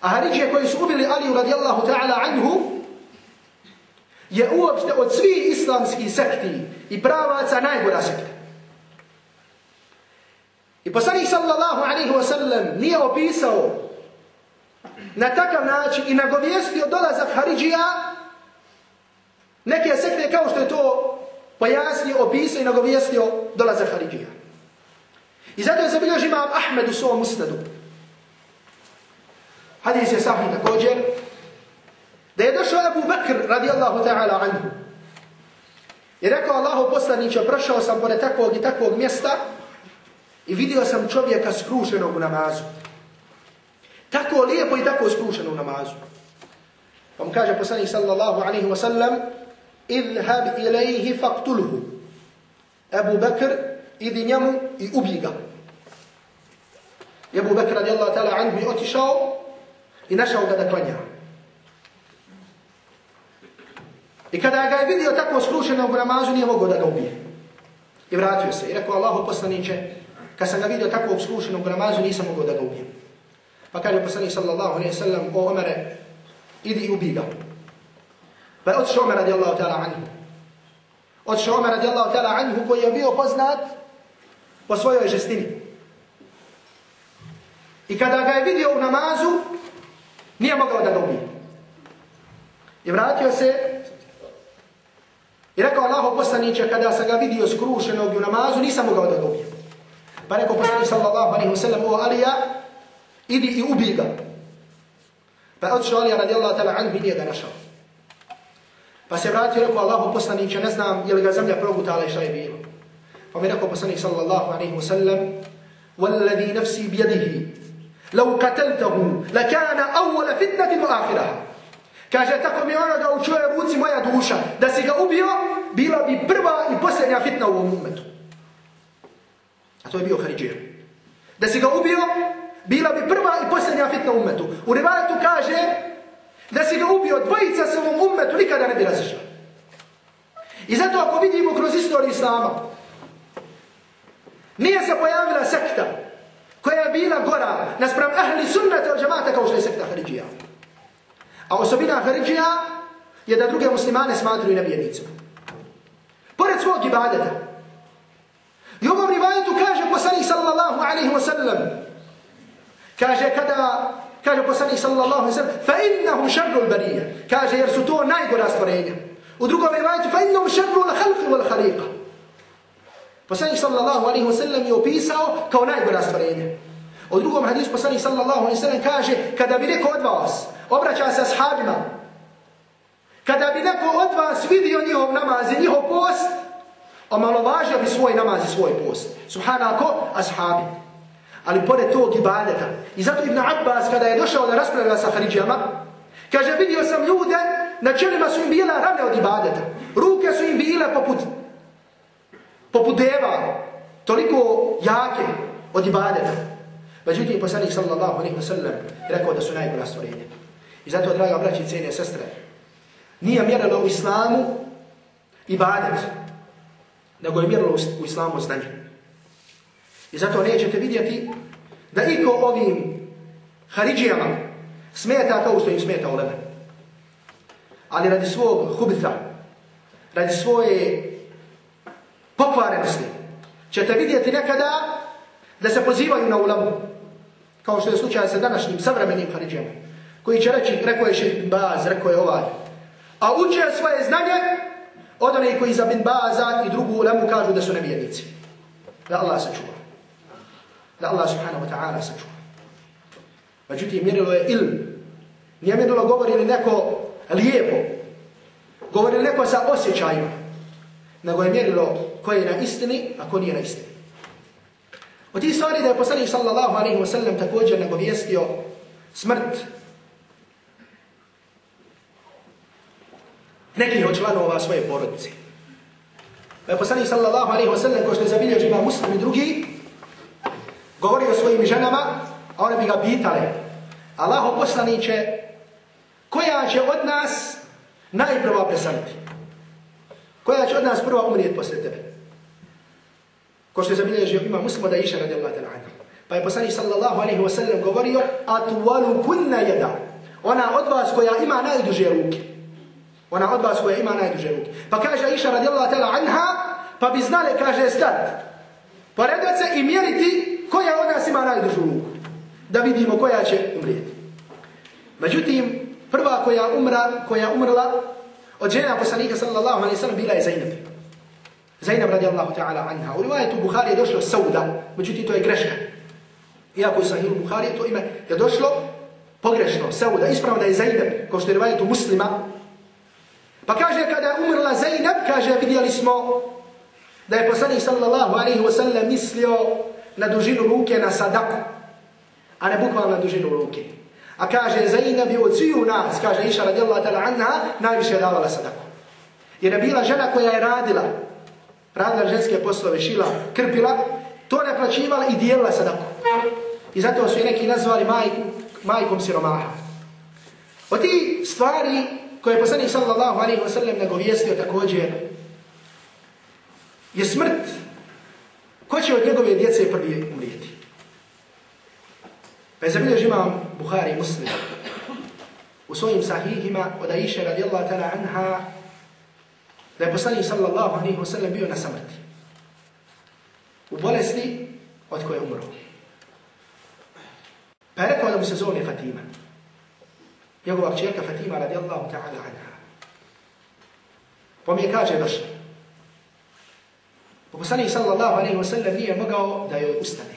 A Haridžije koji su ubili Aliju radijallahu ta'ala anhu je uopšte od svih islamskih sekti i pravaca najgora sekta. I poslanik sallallahu alaihi wa sallam nije opisao na takav način i nagovijestio dolazak Haridžija neke sekte kao što je to pojasnio, opisao i nagovijestio dolaze Haridžija. I zato je zabilježi imam Ahmed u svom usnadu. Hadis je sahih također, Da je došao Abu Bakr radijallahu ta'ala anhu. I rekao Allahu poslaniće, prošao sam pored takvog i takvog mjesta i vidio sam čovjeka skrušenog u namazu. Tako lijepo i tako skrušeno u namazu. Pa mu kaže poslanik sallallahu alaihi wa sallam idhab ilaihi faktulhu. Abu Bakr idi njemu i ubij ga. I Abu Bakr radijallahu ta'ala anhu je otišao i našao ga da klanja. I kada ga je vidio tako skrušenog u namazu, nije mogao da ga ubije. I vratio se. I rekao Allahu poslaniće, kad sam ga vidio tako skrušenog u namazu, nisam mogao da ga ubijem. Pa kaže poslanik sallallahu alaihi sallam, o Omere, idi i ubij ga. Pa je otišao Omer radijallahu ta'ala anhu. Otišao Omer radijallahu ta'ala anhu koji je bio poznat po svojoj žestini. I kada ga je vidio u namazu, nije mogao da ga ubije. I vratio se I rekao Allaho poslaniće, kada sam ga vidio skrušenog u namazu, nisam mogao da ga ubijem. Pa rekao poslanić sallallahu alaihi wa sallam, o Alija, idi i ubij ga. Pa je otišao Alija radijallahu ta'ala anhu i nije ga našao. Pa se vratio i rekao Allaho poslaniće, ne znam je li ga zemlja progutala i šta je bilo. Pa mi rekao poslanić sallallahu alaihi wa sallam, والذي نفسي بيده لو قتلته لكان أول فتنة وآخرها Kaže, tako mi onoga u čojoj ruci moja duša. Da si ga ubio, bila bi prva i posljednja fitna u ovom umetu. A to je bio Haridžir. Da si ga ubio, bila bi prva i posljednja fitna u umetu. U rivajetu kaže, da si ga ubio, dvojica se ovom umetu nikada ne bi razišla. I zato ako vidimo kroz istoriju Islama, nije se pojavila sekta koja je bila gora naspram ahli sunnata od džamata kao što je sekta Haridžija. A osobina Haridžija je da druge muslimane smatruju nevjernicima. Pored svog ibadeta. I ovom rivajetu kaže poslanik sallallahu alaihi wa sallam. Kaže kada, kaže poslanik sallallahu alaihi wa sallam, fa innahu šarru barije. Kaže jer su to najgora stvorenja. U drugom rivajetu, fa innahu šarru l-halqi wal-haliqa. Poslanik sallallahu alaihi wa sallam je opisao kao najgora stvorenja. U drugom hadisu poslanik sallallahu alaihi wa sallam kaže kada bi neko od vas obraća se ashabima, kada bi neko od vas vidio njihov namaz i njihov post, omalovažio bi svoj namaz i svoj post. Subhanako, ashabi. Ali pored tog ibadeta. I zato Ibn Abbas kada je došao da raspravlja sa Haridžama, kaže vidio sam ljude na čelima su im bila rane od ibadeta. Ruke su im bile poput poput deva, toliko jake od ibadeta. Međutim, poslanik sallallahu alaihi wa sallam rekao da su najbolja stvorenja. I zato, draga braći i cijene sestre, nije mjerilo u islamu ibadet, nego je mjerilo u islamu znanje. I zato nećete vidjeti da iko ovim haridžijama smeta kao što im smeta ulema. Ali radi svog hubita, radi svoje pokvarenosti, ćete vidjeti nekada da se pozivaju na ulemu. Kao što je slučaj sa današnjim savremenim haridžijama. Koji će reći, rekao je šeht Baz, rekao je ovaj. A uče svoje znanje od onih koji za bin Baza i drugu ulemu kažu da su nevjernici. Da Allah sačuva. Da Allah subhanahu wa ta'ala sačuva. Međutim, mjerilo je ilm. Nije mjerilo govori li neko lijepo. Govori li neko sa osjećajima. Nego je mjerilo ko je na istini, a ko nije na istini. Od tih stvari da je poslanik sallallahu alaihi wa sallam također nagovijestio smrt nekih od članova svoje porodice. Pa je poslanik sallallahu alaihi wa sallam, ko što je zabilježi ima muslim i drugi, govorio o svojim ženama, a one bi ga pitale, Allaho poslaniće, koja će od nas najprva presaniti? Koja će od nas prva umrijeti posle tebe? Ko što je zabilježio ima muslima da iša radi Allah ta'ala. Pa je poslanik sallallahu alaihi wa sallam govorio, atvalu kunna jeda. Ona od vas koja ima najduže ruke. Ona od vas koja ima najduže ruke. Pa kaže Iša radijallahu ta'ala anha, pa bi znale, kaže, stat. Poredat se i mjeriti koja od nas ima najdužu ruku. Da vidimo koja će umrijeti. Međutim, prva koja umra, koja umrla od žena poslanika sallallahu alaihi sallam bila je Zainab. Zainab radijallahu ta'ala anha. U rivajetu Bukhari je došlo Sauda, međutim to je greška. Iako je sahih Bukhari, to ime je došlo pogrešno. Sauda, ispravno da je Zainab, kao što je rivajetu muslima, Pa kaže kada je umrla Zainab, kaže vidjeli smo da je poslanik sallallahu alaihi wa sallam mislio na dužinu ruke na sadaku, a ne bukvalno na dužinu ruke. A kaže Zainab je od sviju nas, kaže Iša radijallahu ta'ala anha, najviše davala sadaku. Jer je bila žena koja je radila, radila ženske poslove, šila, krpila, to ne plaćivala i dijelila sadaku. I zato su je neki nazvali majku, majkom siromaha. Od ti stvari koje je poslanik sallallahu alaihi wa sallam nagovijestio također, je smrt. Ko će od njegove djece prvi umrijeti? Pa je zabilježi imam Buhari i Muslim u svojim sahihima od Aisha radijallahu ta'ala anha da je poslanik sallallahu alaihi wa sallam bio na samrti. U bolesti od koje je umro. Pa je rekao da mu se zove Fatima njegova čerka Fatima radijallahu ta'ala anha. Pa mi je kaže došla. Pa sallallahu alaihi wa sallam nije mogao da joj ustane.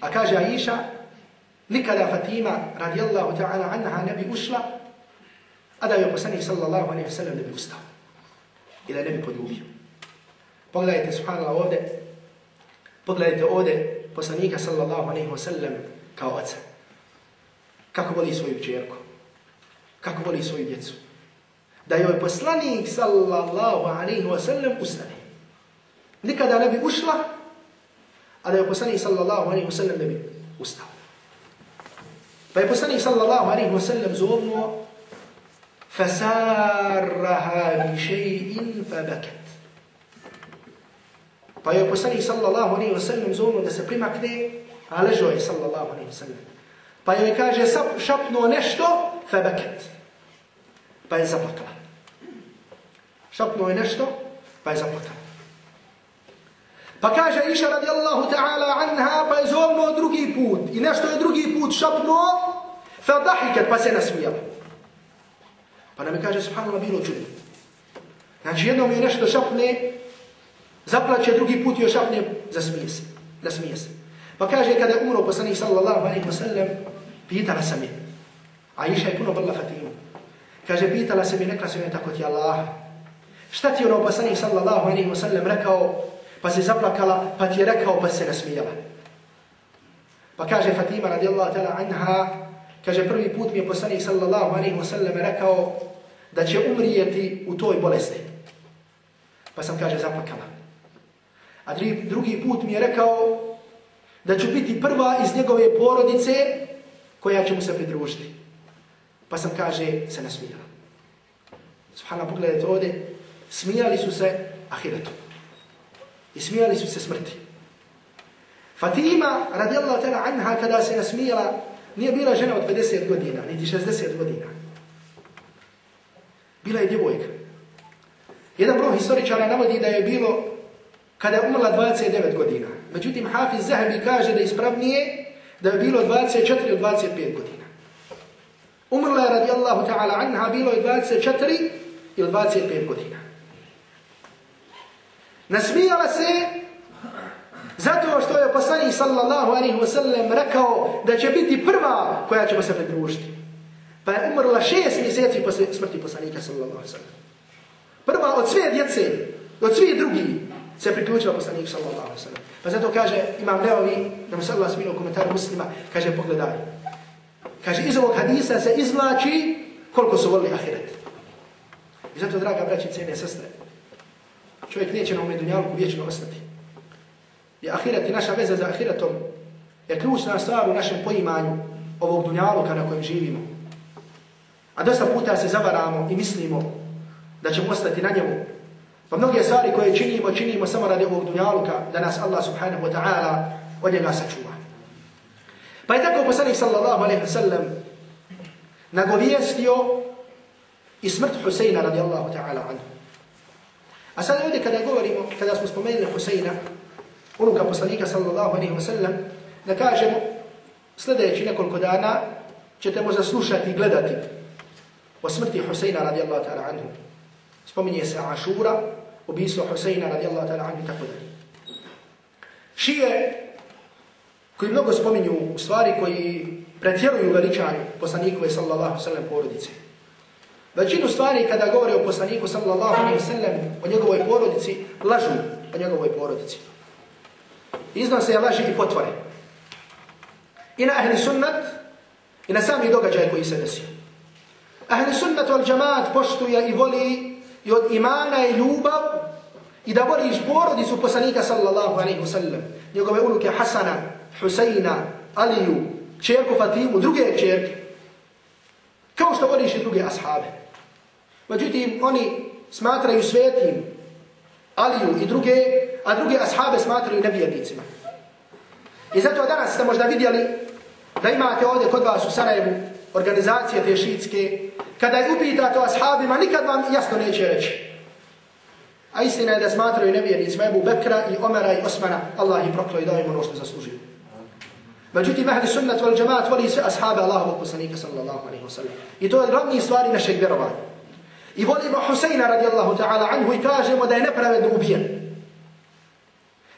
A kaže Aisha, nikada Fatima radijallahu ta'ala anha ne bi ušla, a da joj poslanik sallallahu alaihi wa sallam ne bi ustao. I da ne bi podubio. Pogledajte, subhanallah, ovde, pogledajte ovde poslanika sallallahu alaihi wa sallam kao oca kako voli svoju čerku, kako voli svoju djecu. Da joj poslanik sallallahu alaihi wa sallam ustane. Nikada ne bi ušla, a da joj poslanik sallallahu alaihi wa sallam ne bi ustao. Pa je poslanik sallallahu alaihi wa sallam zovnuo فَسَارَهَا بِشَيْءٍ فَبَكَتْ Pa je poslanik sallallahu alaihi wa sallam zovnuo da se primakne, a ležao je sallallahu alaihi wa sallam. Pa joj kaže šapnuo nešto, febeket. Pa je zaplakala. Šapnuo je nešto, pa je zaplakala. Pa kaže Iša radijallahu ta'ala anha, pa je zovno drugi put. I nešto je drugi put šapnuo, fedahiket, pa se nasmijala. Pa nam je kaže, subhanallah, bilo čudno. Znači jednom je nešto šapne, Zaplaće drugi put je šapne, zasmije za se. zasmije se. Pa kaže kada je umro poslanik sallallahu alaihi wa sallam, pitala sam je. A iša je puno brla Fatimu. Kaže, pitala sam je, rekla sam je tako ti Allah. Šta ti ono poslanik sallallahu alaihi wa sallam rekao, pa se zaplakala, pa ti je rekao, pa se nasmijala. Pa kaže Fatima radijallahu ta'ala anha, kaže prvi put mi je poslanik sallallahu alaihi wa sallam rekao da će umrijeti u toj bolesti. Pa sam kaže zaplakala. A drugi put mi je rekao da ću biti prva iz njegove porodice koja će mu se pridružiti. Pa sam kaže se nasmijala. Subhanallah, pogledajte ovdje, smijali su se ahiretom. I smijali su se smrti. Fatima, radijallahu ta'ala anha, kada se nasmijala, nije bila žena od 50 godina, niti 60 godina. Bila je djevojka. Jedan broj historičara navodi da je bilo kada je umrla 29 godina. Međutim, Hafiz Zahabi kaže da je ispravnije da je bilo 24 od 25 godina. Umrla je radijallahu ta'ala anha, bilo je 24 ili 25 godina. Nasmijala se zato što je poslanik sallallahu alaihi wa sallam rekao da će biti prva koja će se pridružiti. Pa je umrla šest mjeseci posle smrti poslanika sallallahu alaihi wa sallam. Prva od sve djece, od svih drugih, se priključila poslanik sallallahu alaihi wa sallam. Pa zato kaže imam Neovi, da mu sallallahu alaihi u komentaru muslima, kaže pogledaj. Kaže iz ovog hadisa se izvlači koliko su volili ahiret. I zato, draga braći, cijene sestre, čovjek neće na ovom dunjalku vječno ostati. I ahiret i naša veza za ahiretom je ključna stvar u našem poimanju ovog dunjaluka na kojem živimo. A dosta puta se zavaramo i mislimo da ćemo ostati na njemu. Pa mnoge stvari koje činimo, činimo samo radi ovog dunjaluka, da nas Allah subhanahu wa ta'ala od njega sačuva. Pa je tako poslanik sallallahu alaihi wa sallam nagovijestio i smrt Huseina radijallahu ta'ala anhu. A sad ovdje kada govorimo, kada smo spomenuli Huseina, unuka poslanika sallallahu alaihi wa sallam, da kažemo, sljedeći nekoliko dana ćete možda slušati i gledati o smrti Huseina radijallahu ta'ala anhu. Spominje se Ašura, ubijstvo Huseina radijallahu ta'ala anhu i tako dalje. Šije koji mnogo spominju u stvari koji pretjeruju veličanju poslanikove sallallahu sallam porodice. Većinu stvari kada govore o poslaniku sallallahu alaihi sallam o njegovoj porodici, lažu o njegovoj porodici. Iznose je laži i potvore. I na ahli sunnat i na sami događaj koji se desio. Ahli sunnat wal džamaat poštuje i voli i od imana i ljubav i da voliš porodicu poslanika sallallahu alaihi sallam. Njegove unuke Hasana, Huseina, Aliju, čerku Fatimu, druge čerke. Kao što voliš i druge ashabe. Međutim, oni smatraju svetim Aliju i druge, a druge ashabe smatraju nevjernicima. I zato danas ste možda vidjeli da imate ovdje kod vas u Sarajevu organizacije te šitske, kada je upitate o ashabima, nikad vam jasno neće reći. A istina je da smatraju nevjernicima Ebu Bekra i Omera i Osmana, Allah ih proklo i dao im ono što zaslužio. Međutim, ahli sunnat wal džamaat voli sve ashabe Allahovog poslanika sallallahu alaihi wa sallam. I to je glavni stvari našeg vjerovanja. I volimo Huseina radijallahu ta'ala anhu i kažemo da je nepravedno ubijen.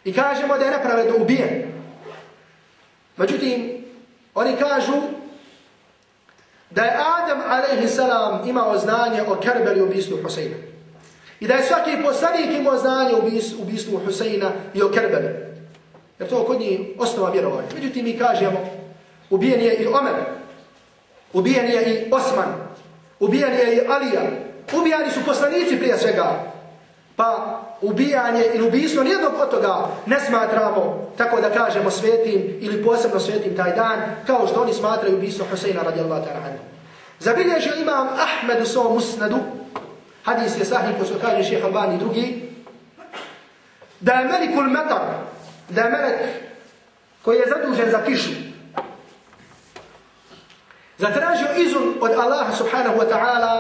I kažemo da je nepravedno ubijen. Međutim, oni kažu da je Adam a.s. salam imao znanje o Kerbeli ubistvu Huseina. I da je svaki poslanik imao znanje o ubistvu Huseina i o Kerbeli. Jer to kod njih osnova vjerovanja. Međutim, mi kažemo, ubijen je i Omer, ubijen je i Osman, ubijen je i Alija, ubijani su poslanici prije svega. Pa ubijanje ili ubijstvo nijednog od toga ne smatramo, tako da kažemo, svetim ili posebno svetim taj dan, kao što oni smatraju ubijstvo Huseina radijallahu ta'ala anhu. Zabilježio imam Ahmed u svom musnadu, hadis je sahih, ko su kaže šeha Albani drugi, da je Melikul Metar, da je melek koji je zadužen za kišu zatražio izun od Allaha subhanahu wa ta'ala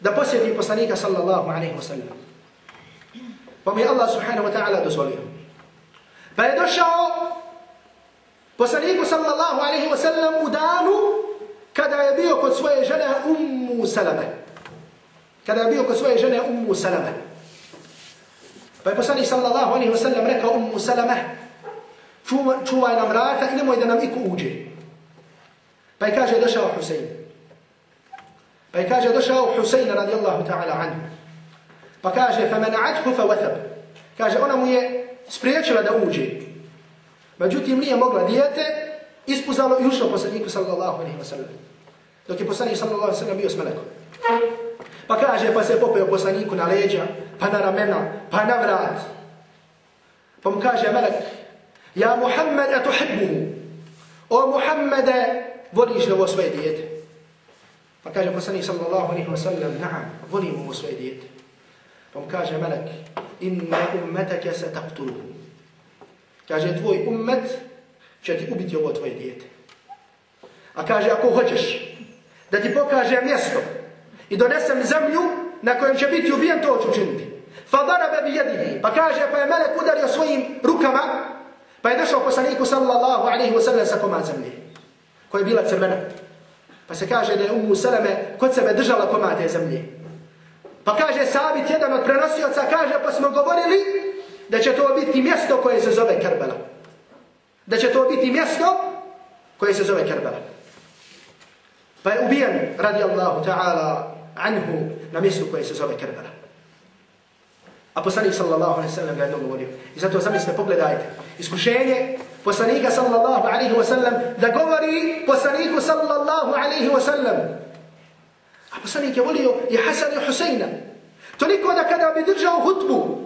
da posjeti poslanika sallallahu alaihi wa sallam. Pa mi Allah subhanahu wa ta'ala dozvolio. Pa je došao poslaniku sallallahu alaihi wa sallam u danu kada je bio kod svoje žene Ummu Salame. Kada je bio kod svoje žene Ummu Salame. Pa je poslanik sallallahu alaihi wa sallam rekao Ummu Salama, čuvaj, nam vrata i nemoj da nam iko uđe. Pa je kaže došao Husein. Pa je kaže došao Husein radijallahu ta'ala anhu. Pa kaže, fa mana'athu. Kaže, ona mu je spriječila da uđe. Međutim, nije mogla dijete, ispuzalo i ušlo poslaniku sallallahu alaihi wa sallam. Dok je poslanik sallallahu alaihi wa sallam bio s melekom. Pa kaže, pa se popeo poslaniku na leđa, pa na ramena, pa na vrat. Pa mu kaže melek, ja Muhammed etuhibbuhu. O Muhammede, voliš li ovo svoje dijete? Pa kaže poslanik sallallahu alaihi wa sallam, naam, volim ovo svoje dijete. Pa mu kaže melek, inna ummetake se taktuluhu. Kaže, tvoj ummet će ti ubiti ovo tvoje dijete. A kaže, ako hoćeš da ti pokaže mjesto i donesem zemlju na kojem će biti ubijen, to ću učiniti. Fa darabe bi jedihi. Pa kaže, pa je melek udario svojim rukama, pa je došao poslaniku sallallahu alaihi wa sallam sa komad zemlje, koja je bila crvena. Pa se kaže da je Umu Seleme kod sebe držala komade zemlje. Pa kaže Sabit, jedan od prenosioca, kaže, pa smo govorili da će to biti mjesto koje se zove Kerbela. Da će to biti mjesto koje se zove Kerbela. Pa je ubijen, radi Allahu ta'ala, anhu, na mjestu koje se zove Kerbela. A poslanik sallallahu alaihi sallam ga je dogovorio. I zato zamislite, pogledajte. Iskušenje poslanika sallallahu alaihi wa sallam da govori poslaniku sallallahu alaihi wa sallam. A poslanik je volio i Hasan i Husayna. Toliko da kada bi držao hutbu,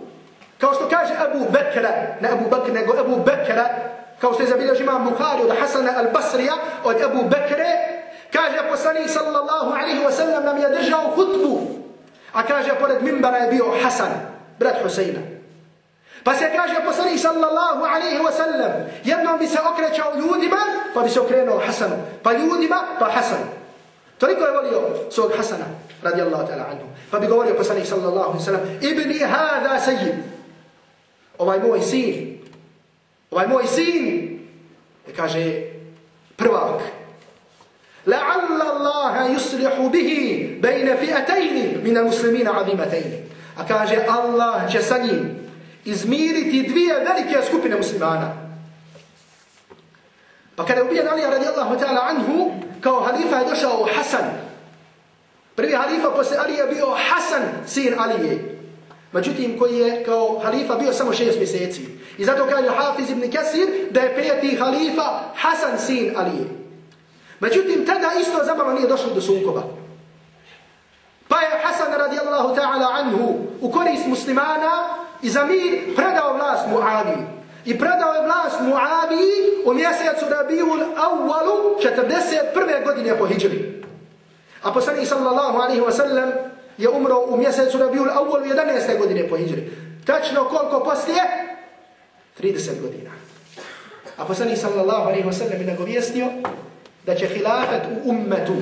kao što kaže Abu Bekra, ne Abu Bekra, nego Abu Bekra, kao što je zabilježi imam Bukhari od Hasana al-Basrija, od Abu Bekre, kaže poslanik sallallahu alaihi wa sallam nam je držao hutbu. A kaže, pored mimbara je bio Hasan, brat Husayna. Pa se kaže poslanik sallallahu alaihi wa sallam, jednom bi se okrećao ljudima, pa bi se okrenuo Hasanu. Pa ljudima, pa Hasanu. Toliko je volio svog Hasana, radijallahu ta'ala anhu. Pa bi govorio poslanik sallallahu alaihi wa sallam, ibni hada sejid. Ovaj moj sin, ovaj moj sin, kaže, prvak. La'alla Allaha yuslihu bihi bejne fi'atajni min al-muslimina azimatajni. A kaže, Allah će sa njim izmiriti dvije velike skupine muslimana. Pa kada je ubijen Alija radijallahu ta'ala anhu, kao halifa je došao Hasan. Prvi halifa posle Alija bio Hasan, sin Alije. Međutim, koji je kao halifa bio samo šest mjeseci. I zato kaže Hafiz ibn Kasir da je peti halifa Hasan, sin Alije. Međutim, tada isto zabava nije došlo do sunkoba. Je Hasan radijallahu ta'ala anhu u korist muslimana i za mir predao vlast Muavi. I predao je vlast Muavi u mjesecu Rabiul Awwalu 41. godine po Hidžri. A poslanik sallallahu alaihi wa sallam je umro u mjesecu Rabiul Awwalu 11. godine po Hidžri. Tačno koliko poslije? 30 godina. A poslanik sallallahu alaihi wa sallam je nagovjesnio da će hilafet u ummetu,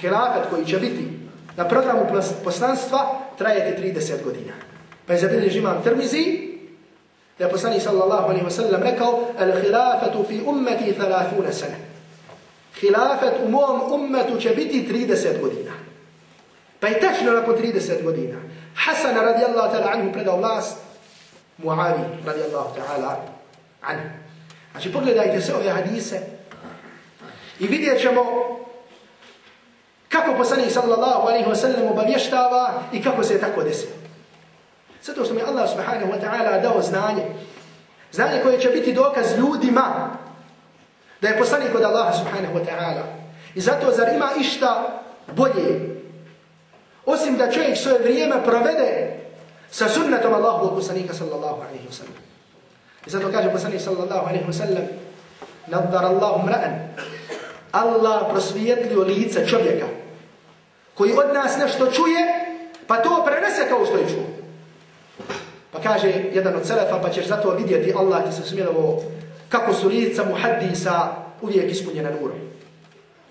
hilafet koji će biti na programu poslanstva trajati 30 godina. Pa je zabilježi imam Tirmizi, da je poslanik sallallahu alaihi wa sallam rekao, al khilafatu fi ummeti 30 sana. Hilafet u mom ummetu će biti 30 godina. Pa je tačno nakon 30 godina. Hasan radijallahu ta'ala anhu predao vlast Muavi radijallahu ta'ala anhu. Znači pogledajte se ove hadise i vidjet ćemo kako poslanik sallallahu alaihi wasallam obavještava i kako se je tako desilo. Zato što mi Allah subhanahu wa ta'ala dao znanje. Znanje koje će biti dokaz ljudima da je poslanik od Allaha subhanahu wa ta'ala. I zato zar ima išta bolje osim da čovjek svoje vrijeme provede sa sunnetom Allahu poslanika sallallahu alaihi wa sallam. I zato kaže poslanik sallallahu alaihi wa sallam nadar Allahu ra'an Allah prosvijetlio lice čovjeka koji od nas nešto čuje pa to prenese kao što je čuo. Pa kaže jedan od selefa, pa ćeš zato vidjeti Allah ti se smilovo kako su lica muhaddisa uvijek ispunjena nurom.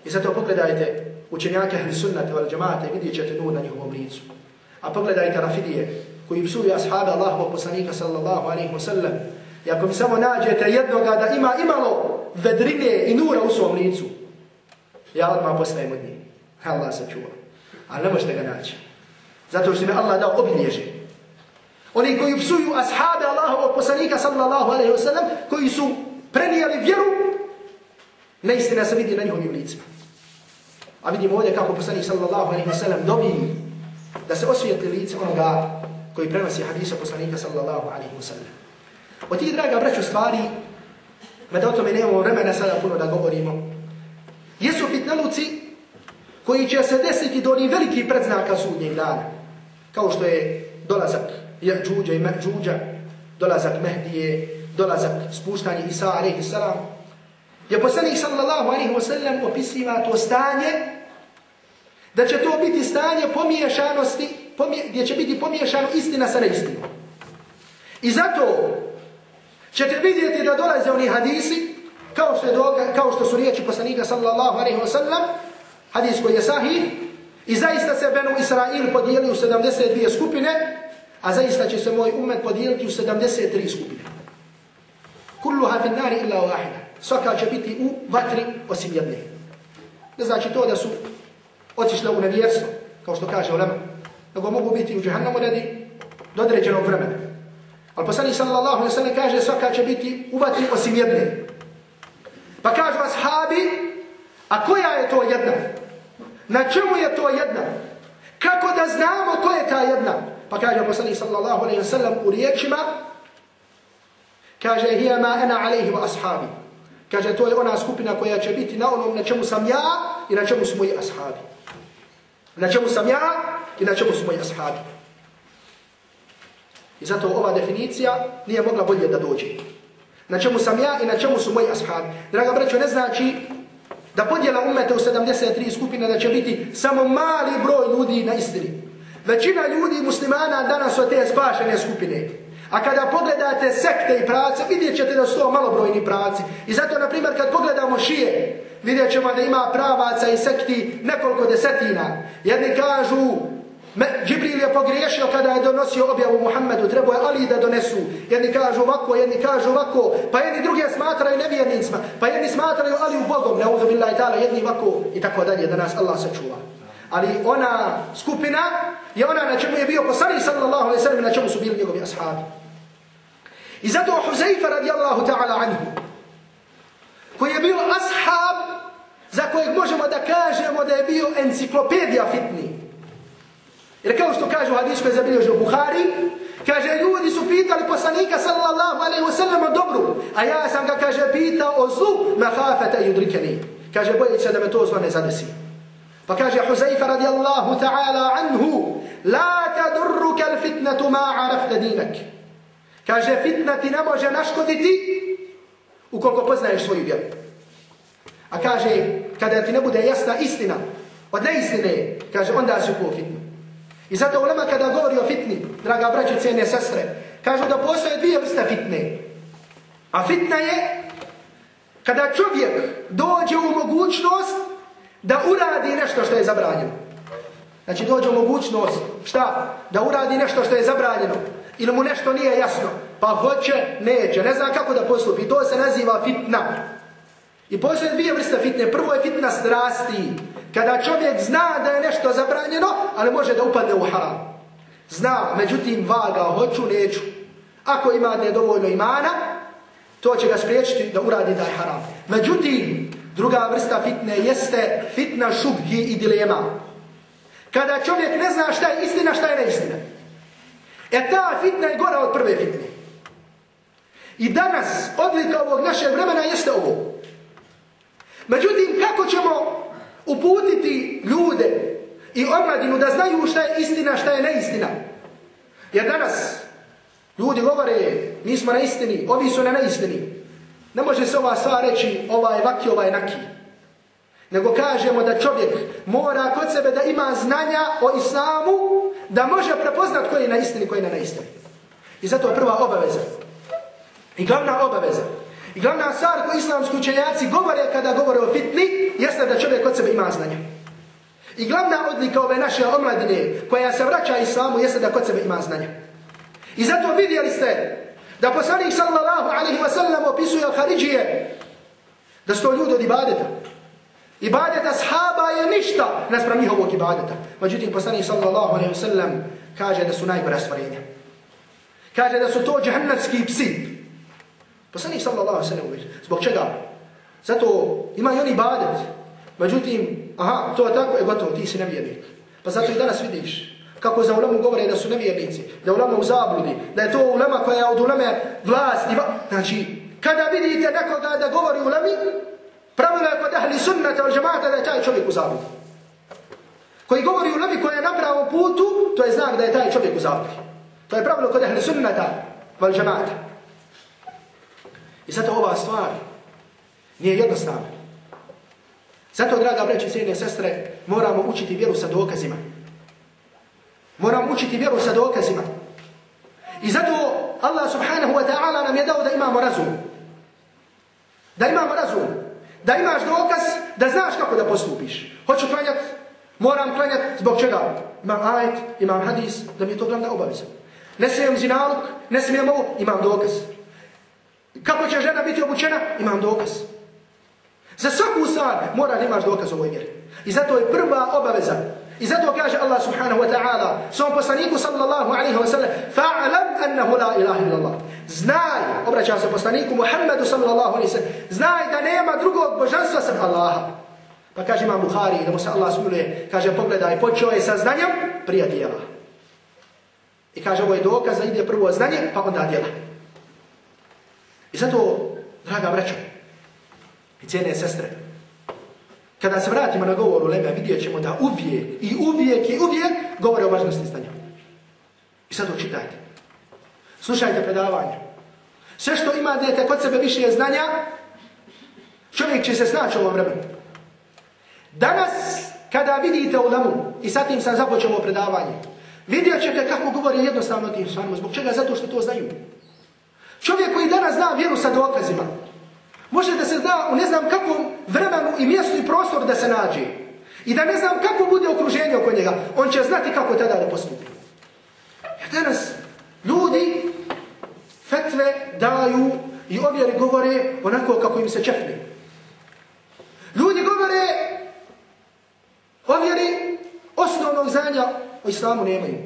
I zato pogledajte učenjake ahli sunnata wal džemata i vidjet ćete nur na njihovom licu. A pogledajte rafidije koji psuju ashabi Allahovog poslanika sallallahu alaihi wa sallam. I ako mi samo nađete jednoga da ima imalo vedrine i nura u svom licu, ja odmah postajem od njih. Allah se čuva. Ali ne možete ga naći. Zato što mi Allah dao obilježe. Oni koji psuju ashabe Allahovog poslanika sallallahu alaihi wa sallam, koji su prenijeli vjeru, neistina se vidi na njihovim licima. A vidimo ovdje kako poslanik sallallahu alaihi wa sallam dobi da se osvijetli lice onoga koji prenosi hadisa poslanika sallallahu alaihi wa sallam. O tih, draga braću, stvari, mada o tome nemamo vremena sada puno da govorimo, jesu fitneluci koji će se desiti do onih velikih predznaka sudnjeg dana, kao što je dolazak Jađuđa i Mađuđa, dolazak Mehdije, dolazak spuštanje Isa alaihi salam, je poslanik sallallahu alaihi wa sallam opisiva to stanje, da će to biti stanje pomiješanosti, pomije, gdje će biti pomiješano istina sa neistinom. I zato ćete vidjeti da dolaze oni hadisi, kao što, je doga, kao što su riječi poslanika sallallahu alaihi wa sallam, hadis koji je sahih, i zaista se Benu Israil podijeli u 72 skupine, a zaista će se moj umet podijeliti u 73 skupine. Kulluha fin nari illa wahida. Svaka će biti u vatri osim jedne. Ne znači to da su otišle u nevjerstvo, kao što kaže ulema, nego mogu biti u džahannamu radi do određenog vremena. Ali poslani sallallahu alaihi sallam kaže svaka će biti u vatri osim jedne. Pa kažu ashabi, a koja je to jedna? Na čemu je to jedna? Kako da znamo ko je ta jedna? Pa kaže poslanik sallallahu alaihi sallam u riječima, kaže, hiya ma ana alaihi wa ashabi. Kaže, to je ona skupina koja će biti na onom na čemu sam ja i na čemu su moji ashabi. Na čemu sam ja i na čemu su moji ashabi. I zato ova definicija nije mogla bolje da dođe. Na čemu sam ja i na čemu su moji ashabi. Draga braćo, ne znači da podjela umete u 73 skupine da će biti samo mali broj ljudi na istini. Većina ljudi muslimana danas su te spašene skupine. A kada pogledate sekte i prace, vidjet ćete da su to malobrojni praci. I zato, na primjer, kad pogledamo šije, vidjet ćemo da ima pravaca i sekti nekoliko desetina. Jedni kažu, Džibril je pogriješio kada je donosio objavu Muhammedu, trebao je Ali da donesu. Jedni kažu ovako, jedni kažu ovako, pa jedni drugi smatraju nevjernicima, pa jedni smatraju Ali u Bogom, ne uzu billahi ta'ala, jedni ovako i tako dalje, da nas Allah sačuva. Ali ona skupina je ona na čemu je bio poslanik sallallahu alaihi sallam na čemu su bili njegovi ashabi. I zato Huzaifa radijallahu ta'ala anhu, koji je bio ashab za kojeg možemo da kažemo da je bio enciklopedija fitni. Jer kao što kaže u hadisku je zabilježio Buhari, kaže ljudi su pitali poslanika sallallahu alaihi wa sallam o dobru, a ja sam ga kaže pitao o zlu mahafata i udrikeni. Kaže bojeći se da me to zlo ne zadesi. Pa kaže Huzaifa radijallahu ta'ala anhu, la tadurruka al fitnatu ma arafta dinak. Kaže fitna ti ne može naškoditi ukoliko poznaješ svoju vjeru. A kaže, kada ti ne bude jasna istina, od neistine, kaže, onda si upo fitnu. I zato ulema kada govori o fitni, draga braće, cijene sestre, kažu da postoje dvije vrste fitne. A fitna je kada čovjek dođe u mogućnost da uradi nešto što je zabranjeno. Znači dođe u mogućnost, šta? Da uradi nešto što je zabranjeno. Ili mu nešto nije jasno. Pa hoće, neće, ne zna kako da postupi. To se naziva fitna. I postoje dvije vrste fitne. Prvo je fitna strasti. Kada čovjek zna da je nešto zabranjeno, ali može da upadne u haram. Zna, međutim, vaga, hoću, neću. Ako ima nedovoljno imana, to će ga spriječiti da uradi taj haram. Međutim, druga vrsta fitne jeste fitna šubhi i dilema. Kada čovjek ne zna šta je istina, šta je neistina. E ta fitna je gora od prve fitne. I danas odlika ovog našeg vremena jeste ovo. Međutim, kako ćemo uputiti ljude i omladinu da znaju šta je istina, šta je neistina? Jer danas ljudi govore, mi smo na istini, ovi su na neistini. Ne može se ova sva reći, ova je vaki, ova je naki. Nego kažemo da čovjek mora kod sebe da ima znanja o islamu, da može prepoznat koji je na istini, koji je na neistini. I zato je prva obaveza. I glavna obaveza. I glavna stvar koju islamski učenjaci govore kada govore o fitni, jeste da čovjek od sebe ima znanja. I glavna odlika ove naše omladine koja se vraća islamu jeste da kod sebe ima znanja. I zato vidjeli ste da poslanik sallallahu alaihi wa sallam opisuje Haridžije da sto ljudi od ibadeta. Ibadeta sahaba je ništa naspram njihovog ibadeta. Međutim, poslanik sallallahu alaihi wa sallam kaže da su najgora stvarenja. Kaže da su to džahannatski psi. Poslanik sallallahu sallam uvijek. Zbog čega? Zato ima i oni badet. Međutim, aha, to je tako, je gotovo, ti si nevjernik. Pa zato i danas vidiš kako za ulemu govore da su nevjernici, da ulema u zabludi, da je to ulema koja je od uleme vlasti. Znači, kada vidite nekoga da govori ulemi, pravilo je kod ahli sunnata ili džemata da je taj čovjek u zabludi. Koji govori ulemi koja je na pravom putu, to je znak da je taj čovjek u zabludi. To je pravilo kod ahli sunnata ili džemata. I zato ova stvar nije jednostavna. Zato, draga breći i cijene sestre, moramo učiti vjeru sa dokazima. Moramo učiti vjeru sa dokazima. I zato Allah subhanahu wa ta'ala nam je dao da imamo razum. Da imamo razum. Da imaš dokaz, da znaš kako da postupiš. Hoću klanjat, moram klanjat, zbog čega? Imam ajet, imam hadis, da mi je to glavna obaveza. Ne smijem zinaluk, ne smijem ovo, imam dokaz. Kako će žena biti obučena? Imam dokaz. Za svaku stvar mora da imaš dokaz ovoj vjeri. I zato je prva obaveza. I zato kaže Allah subhanahu wa ta'ala svom poslaniku sallallahu alaihi wa sallam fa'alam annahu la ilaha illallah. Znaj, obraća se poslaniku Muhammedu sallallahu alaihi wa sallam, znaj da nema drugog božanstva sam Allaha. Pa kaže imam Bukhari, da mu se Allah smiluje, kaže pogledaj, počeo je sa znanjem prije dijela. I kaže ovo je dokaz da ide prvo znanje, pa onda djela. I zato, draga braćo, i cijene sestre, kada se vratimo na govor u Leme, vidjet ćemo da uvijek i uvijek i uvijek govore o važnosti stanja. I sad učitajte. Slušajte predavanje. Sve što imate kod sebe više je znanja, čovjek će se snaći u ovom vremenu. Danas, kada vidite u Lemu, i sad tim sam započeo predavanje, vidjet ćete kako govori jednostavno tim stvarima. Zbog čega? Zato što to znaju. Čovjek zna vjeru sa dokazima, Može da se zna u ne znam kakvom vremenu i mjestu i prostoru da se nađe. I da ne znam kako bude okruženje oko njega. On će znati kako tada da postupi. Jer danas ljudi fetve daju i ovjeri govore onako kako im se čepne. Ljudi govore ovjeri osnovnog znanja o islamu nemaju.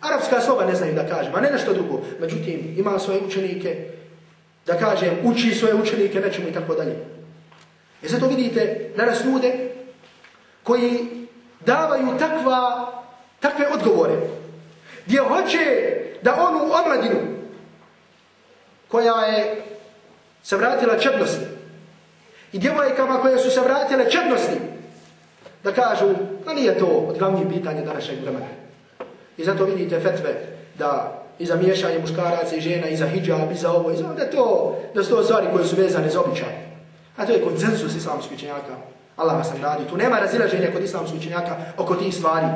Arapska slova ne znaju da kažem, a ne nešto drugo. Međutim, ima svoje učenike, da kaže uči svoje učenike, nečemu i tako dalje. I zato vidite danas ljude koji davaju takva, takve odgovore, gdje hoće da onu omladinu koja je se vratila čednosti i djevojkama koje su se vratile čednosti, da kažu, a nije to od glavnih pitanja današnjeg vremena. I zato vidite fetve da i za miješanje muškaraca i žena, i za hijab, i za ovo, i za da to, da su to stvari koje su vezane za običaj. A to je koncensus islamskih učenjaka. Allah vas nam radi. Tu nema razilaženja kod islamskih učenjaka oko tih stvari.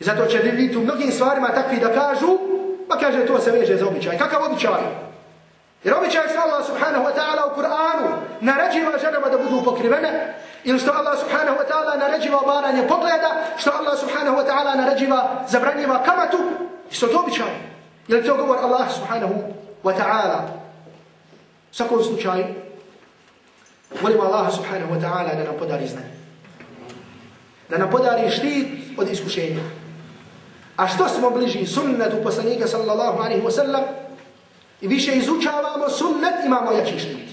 I zato će vidjeti u mnogim stvarima takvi da kažu, pa kaže to se veže za običaj. Kakav običaj? Jer običaj se Allah subhanahu wa ta'ala u Kur'anu naređiva ženama da budu pokrivene, ili što Allah subhanahu wa ta'ala naređiva obaranje pogleda, što Allah subhanahu wa ta'ala naređiva zabranjiva kamatu, Isto to običaj. Je li to govor Allah subhanahu wa ta'ala? U svakom slučaju, volimo Allah subhanahu wa ta'ala da nam podari znanje. Da nam podari štit od iskušenja. A što smo bliži sunnetu poslanika sallallahu alaihi wa sallam i više izučavamo sunnet, imamo jači štit.